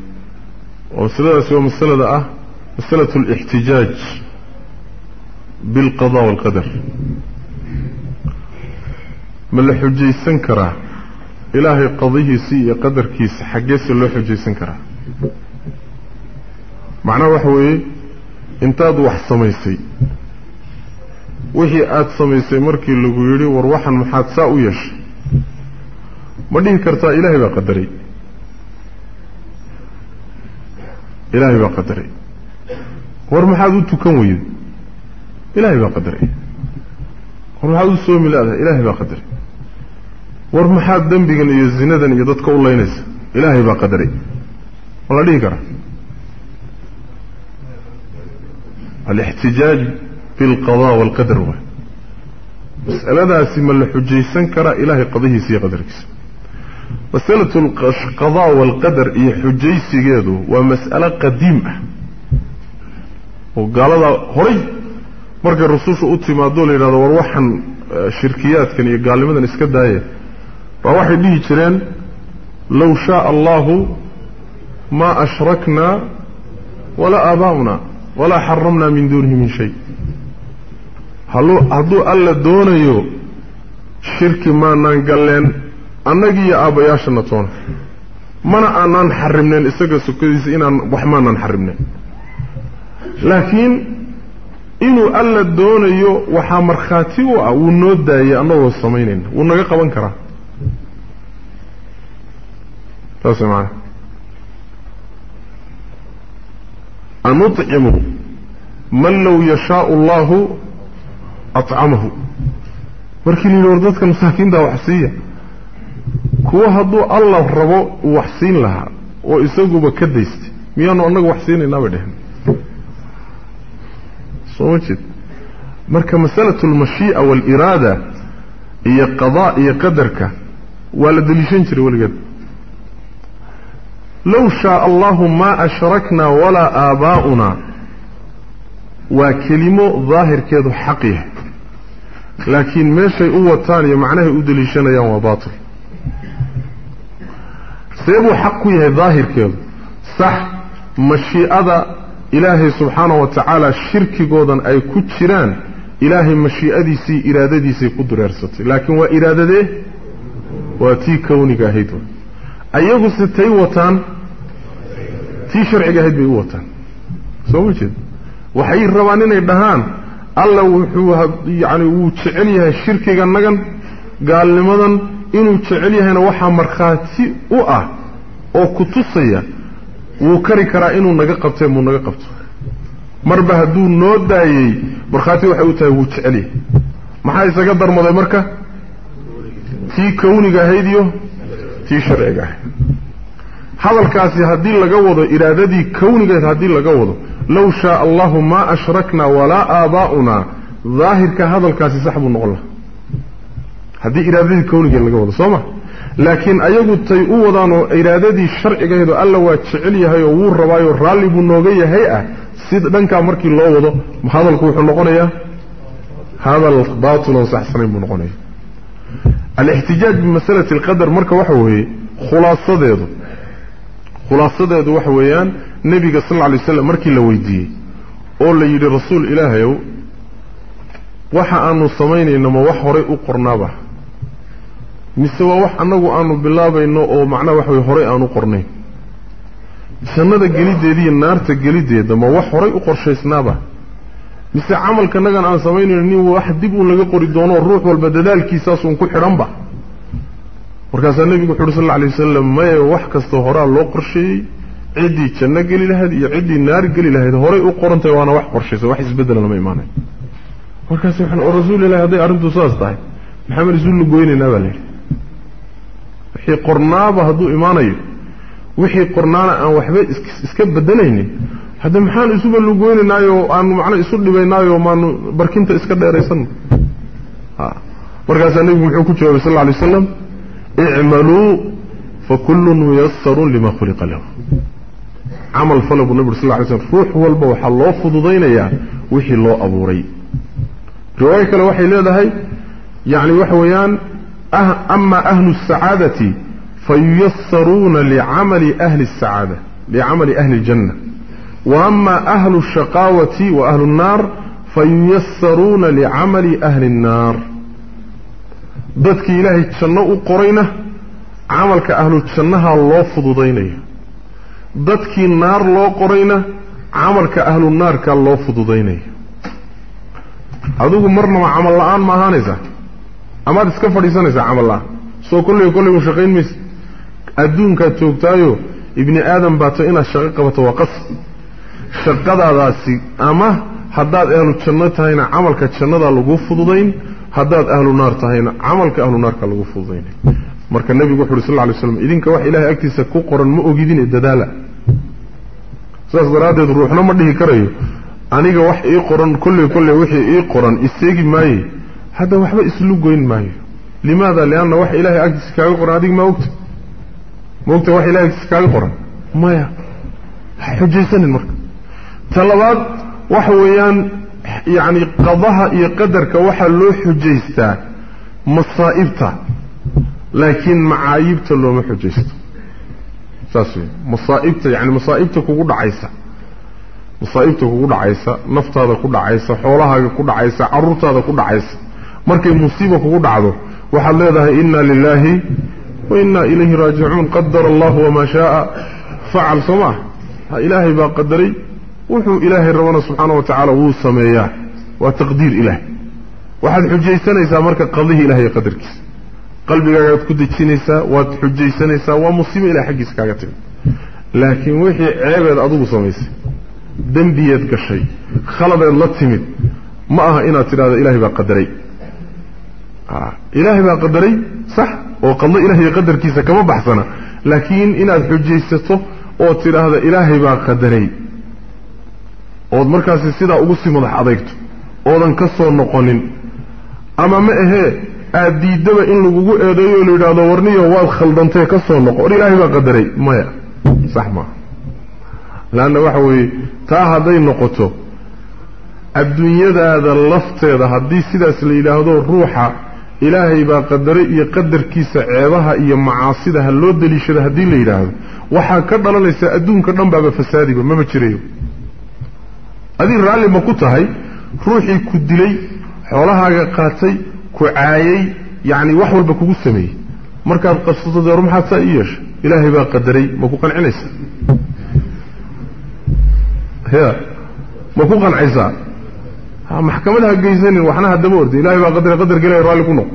S1: مسألة سوى مسألة أه مسألة الاحتجاج بالقضاء والقدر. من الحجي سنكرة؟ إلهي قضيه سي قدر كيس حجيس اللي حجي سنكرة. معناه هو إيه؟ انتاد وحصميسي wixii aada samaysay markii lagu yidhi war waxan maxaad saa u yeeshay? Ma dhihi kartaa ilaahay baa qadaray. Ilaahay baa qadaray. War maxaad u tukan weyday ilaahay baa qadaray. War maxaad u soomi la-dahay ilaahay baa qadaray. War maxaad dembigan iyo zinadan iyo dadka u laynaysa? Ilaahay baa qadaray. Ma la dhihi karaa alixtijaaj في القضاء والقدر. مسألة سيما الحجي سنكر إله قضيه سي قدرك. مسألة القضاء والقدر إي حجي سيئده ومسألة قديمة وقال هذا هري مرك الرسول أطي ما دول إلى هذا وروحا آه، شركيات كان يقال لماذا نسكد آية رواحي ليه ترين لو شاء الله ما أشركنا ولا آباؤنا ولا حرمنا من دونه من شيء. hadduu alla doonayo shirki maanaan galleen annagiiyo aabbayaashana toona. Mana aanaan xarimneen isaga sukadiisa inaan wax maanaan xarimneen. Laakiin inuu alla doonayo waxaa markhaati u ah wuu noo daayay annagoo samaynayna wuu naga qaban karaa. Saas maana anucimu man low yashaa allahu acamahu markii la yidhi war dadka masaakiintaa wax siiya kuwa hadduu allah rabo uu wax siin lahaa oo isaguba ka daystay miyaanu annagu wax siinaynaa bay dheheen soo ma jeed marka masalatu almashii'a waaliraada iyo qadaa iyo qadarka waa la deliishan jiray weligeed. Low shaaa allahu maa ashraknaa walaa aabaa'una waa kelimo daahirkeedu xaq yahay laakiin meeshay u wataan iyo macnahay u deliishanayaan waa baatil. See buu xaq ku yahay daahirkeedu? Sax mashii'ada ilaahay subxaanahu wa tacaala shirkigoodan ay ku jiraan ilaahay mashii'adiisii iraadadiisay ku dureersatay laakiin waa iraadadee? Waa tii kawniga ahayd ayaguse tay wataan tii sharciga ahayd bay u wataan. Soo ma jeed? Waxay rabaan inay dhahaan alla wuxuu yacni wuu jecel yahay shirkiga nagan gaalnimadan inuu jecel yahayna waxaa markhaati u ah oo ku tusaya wuu kari karaa inuu naga qabtee muu naga qabto. Marba hadduu noo daayey markhaati waxay u tahay wuu jecel yahay. Maxaa isaga darmaday marka? Tii kawniga ahayd iyo tii sharciga ahayd. Hadalkaasi haddii laga wado iraadadii kawnigeed haddii laga wado لو شاء الله ما أشركنا ولا آباؤنا ظاهر كهذا الكاسي سحب النقلة هذه إرادة الكون اللي جلاله صوما لكن أيق التيؤذان إرادة الشرع جهده الله وتشعلي هي وور رواي الرالي بنوجي هي سيد بنك أمرك الله وضو ما هذا الكوح النقلة هذا الباطل صح صنيم النقلة الاحتجاج بمسألة القدر مرك وحوي خلاص صديده خلاص صديده وحويان nebiga sal alla alay slam markii la weydiiyey oo la yidhi rasuul ilaahayow waxa aanu samaynayno ma wax horay u qornaaba? Mise waa wax annagu aanu bilaabayno oo macnaha waxa weye horay aanu qornayn? Jannada geliddeeda iyo naarta geliddeeda ma wax horay u qorshaysnaaba? Mise camalkanagan aan samaynayno nin wax dib uun laga qori doono ruux walba dadaalkiisaasuun ku xidhanba markaasaa nebigu wuxu uhi sal alla alay wasalam maye wax kasta horaa loo qorsheeyey ciddii janno geli lahayd iyo ciddii naar geli lahayd horay u qorantahay waana wax qorshaysa wax isbeddela lama imaanayo markaas oo rasuulilahi hadday arrintu saas tahay maxamed isu lugoynaynaa baa layidhi wixii qornaaba hadduu imaanayo wixii qornaana aan waxba iska bedelaynin hadda maxaan isuba lugoynaynaayoo aanu macna isu dhibaynaayo maanu barkinta iska dheeraysanno markaasaa nebigu muxuu ku jawaabay sal alla alay waslam icmaluu fakullun muyasarun lima khuliqa lahu camal fale buu nabi uri sal ly slm ruux walba waxaa loo fududaynayaa wixii loo abuuray riwaayo kale waxay leedahay yacni waxa weeyaan ama ahlu الsacaadati fayuyasaruuna licamali ahli الsacaada licamali ahli اljanna wa ama ahlu الshaqaawati wa ahlu الnaar fayuyasaruuna licamali ahli الnaar dadkii ilaahay janno u qorayna camalka ahlu jannaha loo fududaynaya dadkii naar loo qorayna camalka ahlu naarka loo fududaynaya adigu marnaba camal la'aan ma ahaanaysaa amaad iska fadhiisanaysaa camal la'aan? Soo kolley kolley u shaqayn maysa? Adduunkaad joogtaayo ibni aadam baato inaad shaqo qabato waa qas. Shaqadaadaasi ama haddaad ahlu janno tahayna camalka jannadaa lagu fududayn haddaad ahlu naar tahayna camalka ahlu naarka lagu fududaynay marka nebigu wuxu uhi sal lla lay slam idinka wax ilaahay agtiisa ku qoran ma ogidine dadaala. Saas daraaddeed ruuxna ma dhihi karayo aniga wax ii qoran kolley kolley wixii ii qoran iseegi maaye. Hadda waxba islu goyn maayo. Limaada lianna wax ilaahay agtiisa kaaga qoran adiga maa ogta? Ma ogta wax ilahay agtiisa kaaga qoran? Maya ha xujaysanin marka. Ta labaad waxa weeyaan yacni qadaha iyo qadarka waxaa loo xujaystaa masaa'ibta laakiin macaayibta looma xujaysto. Saas wey masaa'ibta yani masaa'ibta kugu dhacaysa. Masaa'ibta kugu dhacaysa naftaada ku dhacaysa xoolahaaga ku dhacaysa carruurtaada ku dhacaysa. Markay musiiba kugu dhacdo waxaad leedahay inna lilaahi wa inna ilayhi raajicuun. Qadara allahu wamaa shaaa. Facal soo maah ha ilaahay baa qadaray. Wuxuu ilaahay rabana subxaana wa tacaala wuu sameeyaa. Waa taqdiir ilaah waxaad xujaysanaysaa marka qadihii ilahay iyo qadarkiisa qalbigaagaad ku dejinaysaa waad xujaysanaysaa waa musiibo ilahay xaggiisa kaaga timi laakiin wixii ceebeed adigu samaysay dembiyeed gashay khaladeed la timid ma aha inaad tidhahdo ilaahay baa qadaray. Ilaahay baa qadaray sax oo qadlo ilahay qadarkiisa kama baxsana. Laakiin inaad xujaysato oo tidhaahda ilaahay baa qadaray. Ood markaasi sidaa ugu sii madax adeegto oodan ka soo noqonin ama ma ahee aad diiddaba in lagugu eedeeyo o la yidhahdo warniyo waad khaldantee ka soo noqo. War ilaahay baa qadaray maya. Sax maaha leanna waxa weeye taa hadday noqoto adduunyadaada lafteeda haddii sidaas la yidhaahdo ruuxa ilaahay baa qadaray iyo qadarkiisa ceebaha iyo macaasida ha loo daliishada haddii la yidhaahdo waxaa ka dhalanaysa adduunka dhan baaba fasaadiba mama jirayo adig raalli ma ku tahay ruuxii ku dilay xoolahaaga qaatay ku caayay yacni wax walba kugu sameeyey. Markaad qabsato deer maxaad saa ii yeesha ilaahay baa qadaray ma ku qancinaysaa? Ya ma ku qancaysaa maxkamada ha geysanin waxna haddaba orda ilahay baa qadara qadarka ilahay raalli ku noqo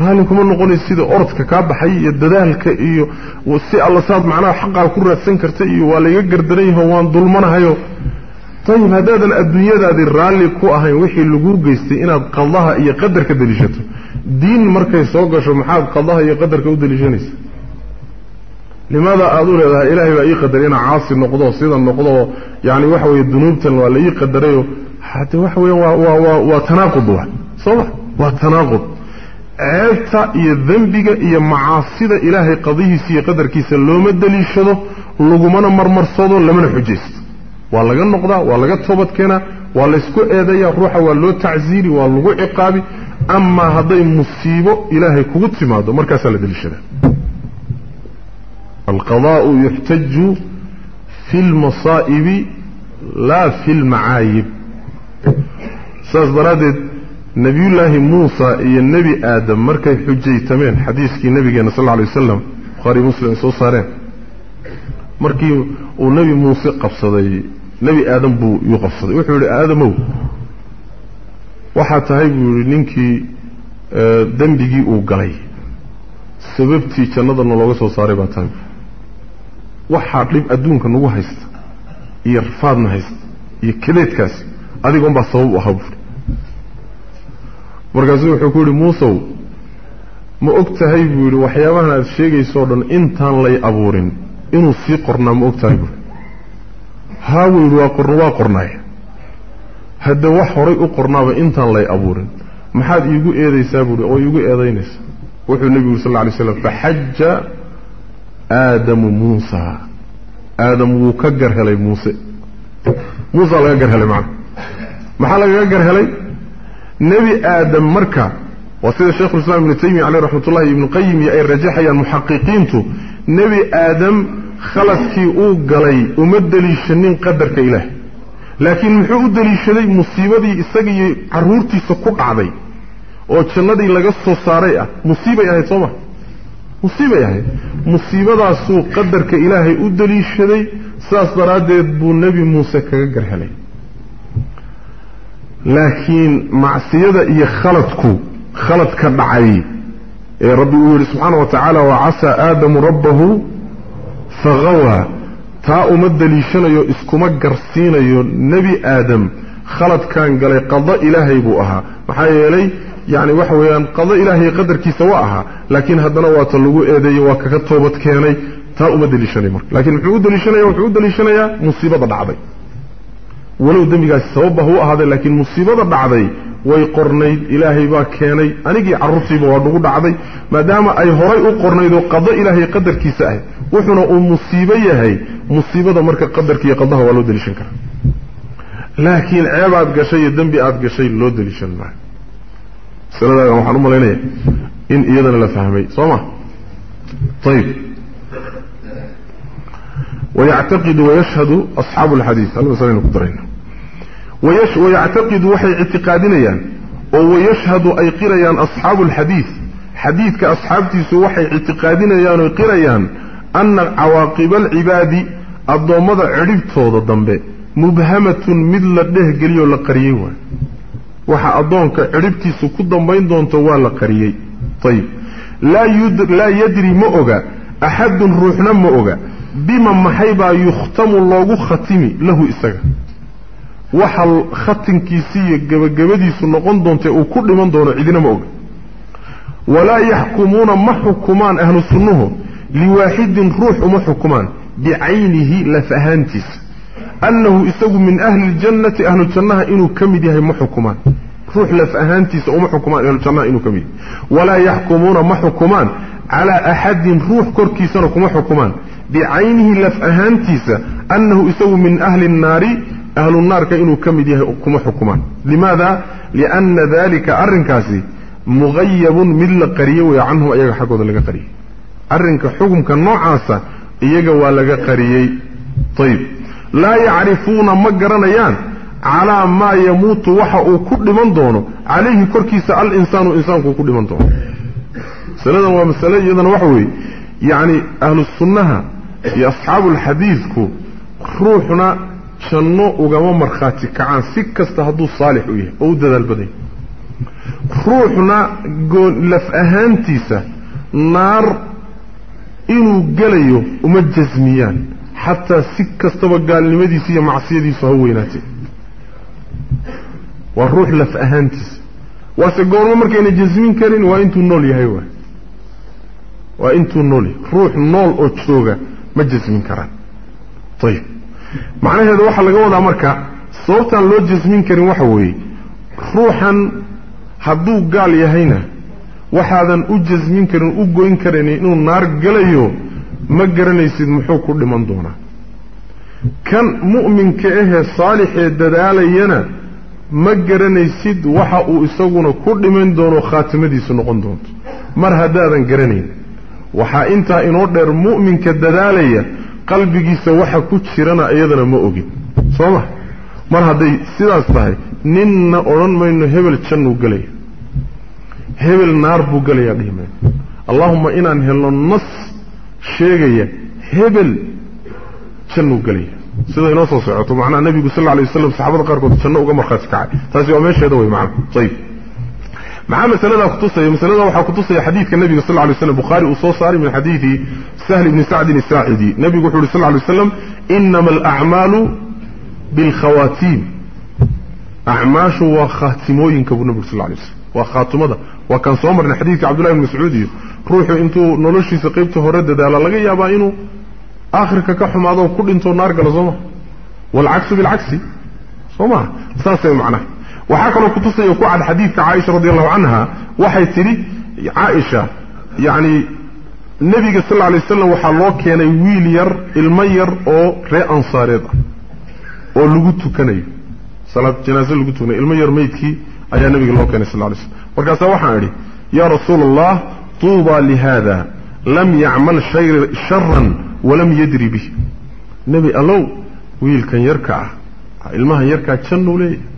S1: raalli kuma noqonaysa sida orodka kaa baxay iyo dadaalka iyo si alla saad macnaha xaqaa ku raadsan karta iyo waa layga gardaran yaho waan dulmanahayo ayib haddaadan adduunyadaadii raalli ku ahayn wixii laguu geystay inaad qadaha iyo qadarka deliishato diin markay soo gasho maxaad qadaha iyo qadarka u deliishanaysa limaada aada u leedahay ilaahay baa ii qadaray inaa caasi noqdo sida noqdo yani waxa weeye dunuubtan waa la ii qadarayoo hade waxa weya waa waa waa waa tanaaqud wa soo ma waa tanaaqud ceebta iyo dembiga iyo macaasida ilaahay qadihiisa iyo qadarkiisa looma deliishado lagumana marmarsado lamana xujaysto laga noqdaa waa laga toobad keenaa waa laysku eedayaa ruuxa waa loo tacsiiri waa lagu ciqaabi amaa hadday musiibo ilaahay kugu timaado markaasaa la deliishadaa alqadaa'u yuxtaju fi lmasaa'ibi laa fi lmacaayib saas daraaddeed nebiyullaahi muusa iyo nebi aadam markay xujaytameen xadiiskii nebigeenna sal alla alay wasalam bukhaari muslim ay soo saareen markii uu nebi muuse qabsaday nebi aadam buu yuu qabsaday wuxuu yidhi aadamow waxaa tahay buu yidhi ninkii dembigii uu galay. Sababtii jannadana looga soo saaray baa tahay. Waxaa dhib adduunka nagu haysta iyo rafaadna haysta iyo kadeedkaasi adigoon baa sabab u ahaa buuri markaasuu wuxuu ku yidhi muusow ma og tahay buu yidhi waxyaabahan aad sheegayso o dhan intaan lay abuurin inuu sii qornaa ma og tahay buuri haa buu yidhi waa qorn waa qornaay hadda wax horay u qornaaba intaan lay abuurin. Maxaad iigu eedaysaa buuhi oo iigu eedaynaysa. Wuxuu nebigu sal lla slam faxaja aadamu muusa. Aadam wuu ka gar helay muuse. Muusa laga gar helay macana maxaa lagaga gar helay nebi aadam marka waa sida sheikhulislaam ibnu taymiya caleyh raxmat ibnu qayim iyo ay rajaxayaan muxaqiqiintu nebi aadam خلاصي أو غلي امدلي شنين قدر كيله. لكن محود دلي شدي مصيبتي اسغي عرورتي سو قعدي أو جلدي لغا سو ساراي أه. مصيبة يعني سوما مصيبة يعني. مصيبة سو قدر كيله أو دلي شدي ساس براد بو نبي موسى كغرهلي لكن مع سيادة هي خلطكو خلط كبعي إيه ربي سبحانه وتعالى وعسى آدم ربه fahawaa taa uma deliishanayo iskuma garsiinayo nebi aadam. Khaladkan galay qado ilaahay buu ahaa. Maxaa yeelay yani waxa weeyaan qado ilaahay qadarkiisa waa ahaa. Laakiin haddana waata lagu eedeeyey waa kaga toobad keenay. Taa uma deliishanay marka. Lakiin muxuu u deliishanaya wuxuu u deliishanayaa musiibada dhacday. Walow dembigaasi sababba ha u ahaaday laakiin musiibada dhacday way qornayd. Ilaahay baa keenay. Anigii carruurtiiba waa nagu dhacday. Maadaama ay horay u qornayd oo qado ilaahay qadarkiisa ahayd وحنا المصيبة هي مصيبة تمرك قدر كي يقضها ولو دلشان كان لكن عيب عدك شيء الدم بعدك شيء لو دلشان معه سأل الله محرم علينا إن إيضا لا فهمي صمع طيب ويعتقد ويشهد أصحاب الحديث هل بسألين القدرين ويش ويعتقد وحي اعتقادنا يعني ويشهد أي قريان أصحاب الحديث حديث كأصحابتي سوحي اعتقادنا يعني قريان ana cawaaqiba alcibaadi addoommada cidhibtooda dambe mubhamatun mid la dhehgeliyoo la qariyey waay waxa addoonka cidhibtiisu ku dambayn doonto waa la qariyey ayib laa yadri ma oga axadun ruuxna ma oga bima maxay baa yukhtamu loogu khatimi lahu isaga waxa khatinkiisi iyo gebagabadiisu noqon doonta uu ku dhiman doono cidina ma oga walaa yaxkumuuna ma xukumaan ahlu sunnuhu liwaaxidin ruux uma xukumaan bicaynihi laf ahaantiisa annahu isagu min ahli ljannati ahlu inuu ka mid yahay ma xukumaan. Ruux laf ahaantiisa uma xukumaan ahlu jannaha inuu ka mid yahay. Walaa yaxkumuuna ma xukumaan calaa axadin ruux korkiisana kuma xukumaan. Bicaynihi laf ahaantiisa annahu isagu min ahli nnaari ahlu naarka inuu ka mid yahay kuma xukumaan. Limaada? Lianna dalika arrinkaasi muqayabun mid la qariye weeye canhum iyaga xaggooda laga qariyey arrinka xukumka noocaasa iyaga waa laga qariyey. Ayib laa yacrifuuna ma garanayaan calaa maa yamuutu waxa uu ku dhiman doono. Calayhi korkiisa alinsaanu insaanku ku dhiman doono. Masaladan waa masale iyadana waxa weeye. Yacni ahlu sunnaha iyo asxaabuulxadiidku ruuxna janno ugama markhaati kacaan. Si kasta hadduu saalix u yahay oo u dadaal badanya ruuxna laf ahaantiisa naar inuu gelayo uma jasmiyaan xataa si kastaba gaalnimadiisa iyo macsiyadiisu ha weynaatee. Waa ruux laf ahaantiisa waase goormo markayna jasmin karin waa intuu nool yahay waay. Waa intuu nool yahay. Ruux nool oo jooga ma jasmin karaan. Ayib macnaheeda waxaa laga wadaa marka sababtaan loo jasmin karin waxa weeye ruuxan hadduu gaal yahayna waxaadan u jasmin karin u goyn karayn inuu naar gelayo ma garanaysid muxuu ku dhiman doonaa. Kan mu'minka ahee saalixee dadaalayana ma garanaysid waxa uu isaguna ku dhiman doono khaatimadiisu noqon doonto. Mar haddaadan garanayn waxaa intaa inoo dheer mu'minka dadaalaya qalbigiisa waxa ku jirana iyadana ma ogin. Soo ma? Mar hadday sidaas tahay ninna odhan mayno hebel jannuu gelaya هبل نار بقل يا ديمان اللهم إنا نهل النص شيء هبل شنو قل يا سيدة نصة سعطة معنا النبي صلى الله عليه وسلم صحابة قاركو شنو قمر خاسك عادي ساسي وماشي هذا معنا طيب معنا مسألة لها قطصية مسألة لها قطصية حديث كالنبي صلى الله عليه وسلم بخاري وصوصاري من حديثي سهل بن سعد الساعدي نبي صلى الله عليه وسلم إنما الأعمال بالخواتيم أعماش وخاتموين كبير نبي صلى الله عليه وسلم وخاتم هذا وكان سومر الحديث عبد الله بن مسعود روحه انتو نولشي سقيبته ردد على لغا يابا انو اخر ككحم هذا كل انتو نار زوما والعكس بالعكس. سوما صار في معناه. وحكى له قطسي وقعد حديث عائشة رضي الله عنها وحي تري عائشة يعني النبي صلى الله عليه وسلم وحا لو كان ويليير المير أو ري انصاريده أو لغوتو كنيه صلاة جنازة لغوتو المير ميت كي ayaa nebiga loo keenay sal lla alay slam markaasaa waxaan idhi yaa rasuula allah tuuba lihada lam yacmal sharan walam yadri bih nebi allow wiilkan yarka ah ilmahan yarkaa jannuu leeyahay.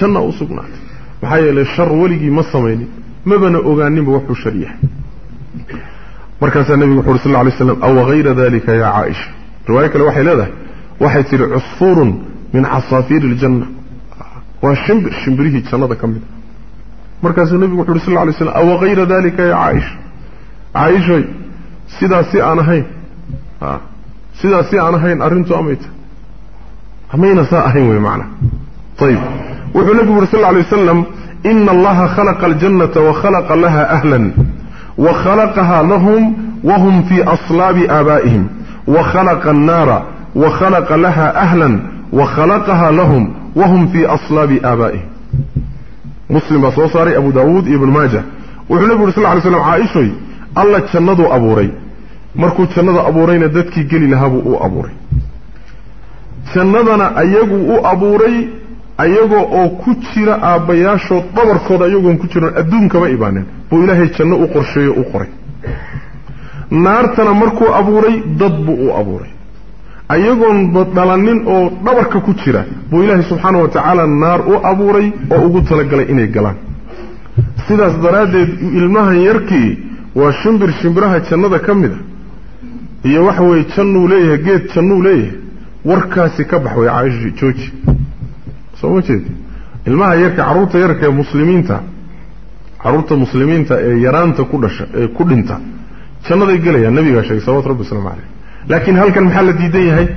S1: Janna u sugnaatay. Maxaa yeelay shar weligii ma samaynin mabana ogaaninba wuxuu shar yahay. Markaasaa nebigu wuxu uhi sal alay slam aw hayra dalika yaa caaisha? Riwaayo kale waxay leedahay waxay tidhi cusfuurun min casaafiiri iljanna وشمب وشنب شنبريه جلده كمل مركز النبي محمد صلى الله عليه وسلم أو غير ذلك يا عائش عائشة هاي سيدا سي أنا هين ها سيدا سي أنا هين أرنتو أميت همين ساء هاي ويمعنى طيب وحول النبي محمد صلى الله عليه وسلم إن الله خلق الجنة وخلق لها أهلا وخلقها لهم وهم في أصلاب آبائهم وخلق النار وخلق لها أهلا وخلقها لهم wahum fii aslaabi aabaa'ihim muslim baa soo saaray abu daawuud iyo ibnu maaja wuxuu nebigu yuri sal alay slam caaishoy alla jannaduu abuuray markuu jannada abuurayna dadkii geli lahaabuu u abuuray jannadana ayaguu u abuuray ayagoo oo ku jira aabbayaashood dhabarkooda ayagoon ku jiran adduunkama ibaanin buu ilaahay janno u qorsheeyo u qoray naartana markuu abuuray dad buu u abuuray ayagoon dhalanin oo dhabarka ku jira buu ilaahay subxaana wa tacaala naar u abuuray oo ugu talagalay inay galaan. Sidaas daraaddeed ilmahan yarkii waa shimbir shimbiraha jannada ka mid a iyo waxa weeye jannuu leeyahay geed jannuu leeyahay warkaasi ka bax way caaisha jooji. Soo ma jeed ilmaha yarka carruurta yarka ee muslimiinta carruurta muslimiinta ee yaraanta ku dhasha ee ku dhinta jannaday gelayaan nabigaa sheegay salawatu rabbi waslamu caleyh
S2: لكن هل كان محل ديدنيه هاي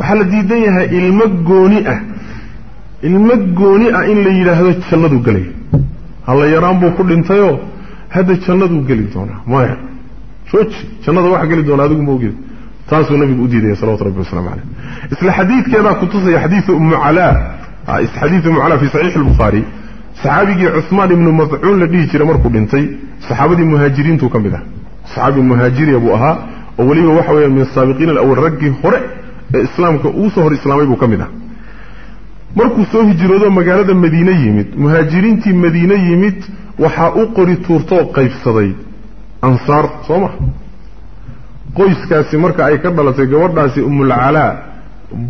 S2: محل ديدنيه هاي المجوني أه. المجوني أه إن ليه هذا الشلد وقلي الله يرامبو كل انتيو هذا الشلد وقلي دونا. ما يعني؟ شوش؟ شلد واحد قلي دونا هذا موجود تاسو نبي قديد يا صلوات ربي وسلم عليه. إسل حديث كذا كنت تصي حديث أم علاء آه، إس حديث أم علاء في صحيح البخاري. صحابي عثمان بن مضعون لديه جرمر كل انتي صحابي مهاجرين تو كم بدا. صحابي مهاجري أبو أها. Oo weliba waxa weeyaan min asaabiqiina alawal raggii hore ee islaamka uu soo hor islaamay buu ka mid ah. Markuu soo hijroodo magaalada madiine yimid. Muhaajiriintii madiine yimid waxaa u qori tuurtoo qaybsaday ansaar soo ma? Qoyskaasi marka ay ka dhalatay gabadhaasi umulcalaa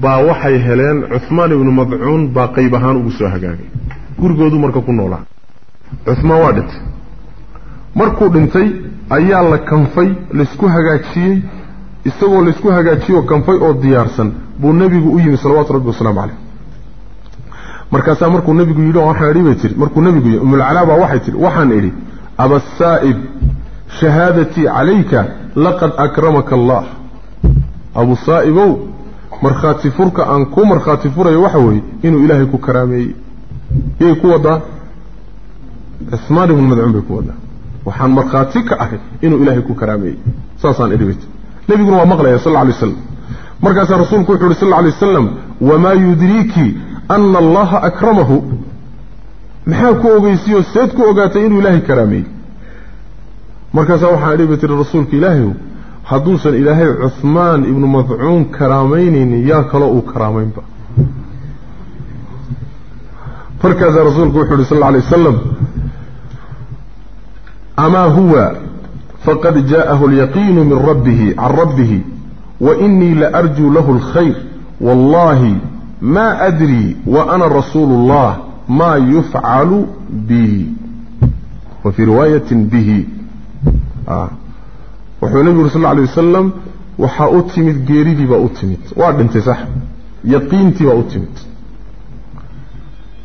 S2: baa waxay heleen cuhmaan ibnu madcuun baa qayb ahaan ugu soo hagaagay. Gurigoodu marka ku noolaa. Cuhmaan waa dhintay. Markuu dhintay ayaa la kanfay laysku hagaajiyey isagoo laysku hagaajiyoo kanfay oo diyaarsan buu nebigu u yimi salawaatu rabbi wasalaamu caleyh markaasaa markuu nebigu yidhi waxaan idhi bay tihi markuu nebigu yidhi umulcalaa baa waxay tihi waxaan idhi abasaa'ib shahaadatii calayka laqad akramaka allah abu saa'ibow markhaati furka aan ku markhaati furayo waxa weeye inuu ilaahay ku karaameeyey yay ku wadaa cismaan ibnu madcuun bay ku wadaa waxaan markhaati ka ahay inuu ilaahay ku karaameeyey. Saasaan idhi nebiguna waa maqlaya sal alay waslam markaasaa rasuulku wuxu uhi sal alay wasalam wamaa yudriiki ana allaha akramahu. Maxaa ku ogeysiiyoo seed ku ogaatay inuu ilaahay karaameeyey? Markaasaa waxaan idhi bay tihi rasuulka ilaahayow hadduusan ilaahay cuhmaan ibnu madcuun karaamaynaynin yaa kaloo uu karaamaynba. Markaasaa rasuulku wuxuu uhi sal alay wasalam أما هو فقد جاءه اليقين من ربه عن ربه وإني لأرجو له الخير. والله ما أدري وأنا رسول الله ما يفعل به وفي رواية به. آه. وحيو نبي صلى الله عليه وسلم وحاوتمت قريبي باوتمت وعد انت صح يقينتي باوتمت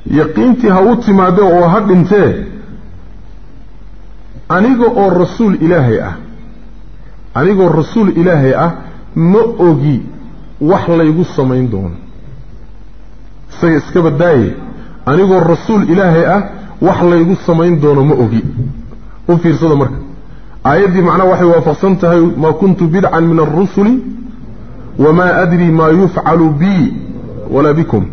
S2: يقينتي هاوتمت وحاوتمت aniga oo rasuul ilaahay ah anigoo rasuul ilaahay ah ma ogi wax laygu samayn doono isaga iska badaaye anigoo rasuul ilaahay ah wax laygu samayn doono ma ogi u fiirsada marka aayaddii macnaha waxay waafaqsan tahay maa kuntu bidcan min alrusuli wamaa adrii maa yufcalu bii walaa bikum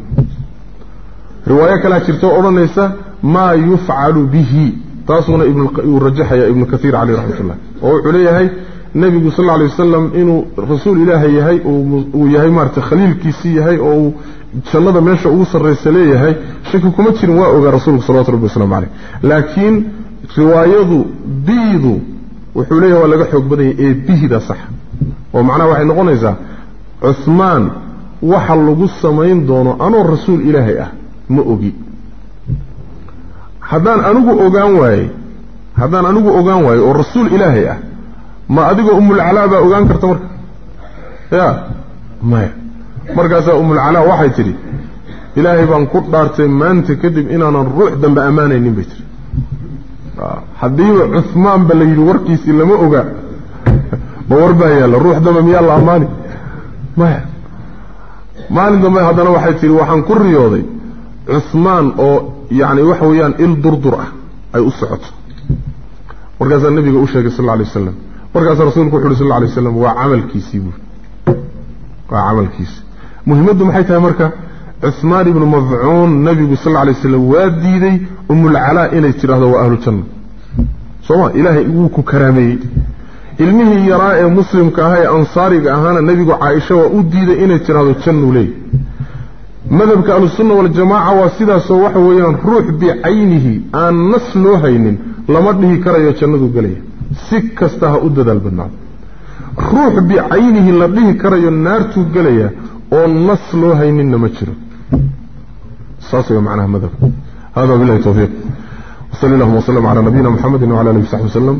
S2: riwaayo kalaa jirtoo odhanaysa maa yufcalu bihi تاسونا ابن الرجح يا ابن كثير عليه رحمه الله وعليه هاي النبي صلى الله عليه وسلم إنه رسول إلهي هاي ويهي مارت خليل كيسية هاي أو شلده ماشي أوصل رسالية هاي شكو كمتين واقع رسول صلى الله عليه وسلم عليه لكن روايضه بيضه وحوليه ولا قحوك بدي إيه بيه ده صح ومعنى واحد نقول إذا عثمان وحلقو السماين دونه أنا الرسول إلهي أه مؤقي haddaan anigu ogaan waaye haddaan anigu ogaan waayo oo rasuul ilaahay ah ma adigoo umulcalaa baa ogaan karta marka? Ya maya. Markaasaa umulcalaa waxay tidhi ilaahay baan ku dhaartay maanta kadib inaanan ruux dambe ammaanaynin bay tihi haddiiba cuhmaanba la yidhi warkiisii lama ogaa. Ma war baa yaalla ruux dambe miyaa la ammaani? Maya. Maalin dambe haddana waxay tidhi waxaan ku riyooday cuhmaan oo ah socoto markaasaa nabiga u sheegay sal lla alay waslam markaasaa rasuulku wuxu uhi sal lla alay waslam waa camalkiisii buuri waa camalkiisi muhimmaddu maxay tahay marka cuhmaan ibnu madcuun nabigu sal lla alay waslam waa diiday umulcalaa inay tidhaahdo waa ahlu janna sooma ilaahay wuu ku karaameeyey ilmihii yaraa ee muslimka ahaa ee ansaariga ahaana nebigu caaisha waa u diiday inay leey مذهب كأهل السنة والجماعة وسيدة سواح ويان روح بعينه أن نسله هينين لمده كريه جندو قليه سكة استها أدد البنات روح بعينه لديه كريه النار تو قليه أن نسله عينين نمجره ساسي ومعنى هذا هذا بالله توفيق صلى الله وسلم على نبينا محمد وعلى الله صلى الله عليه وسلم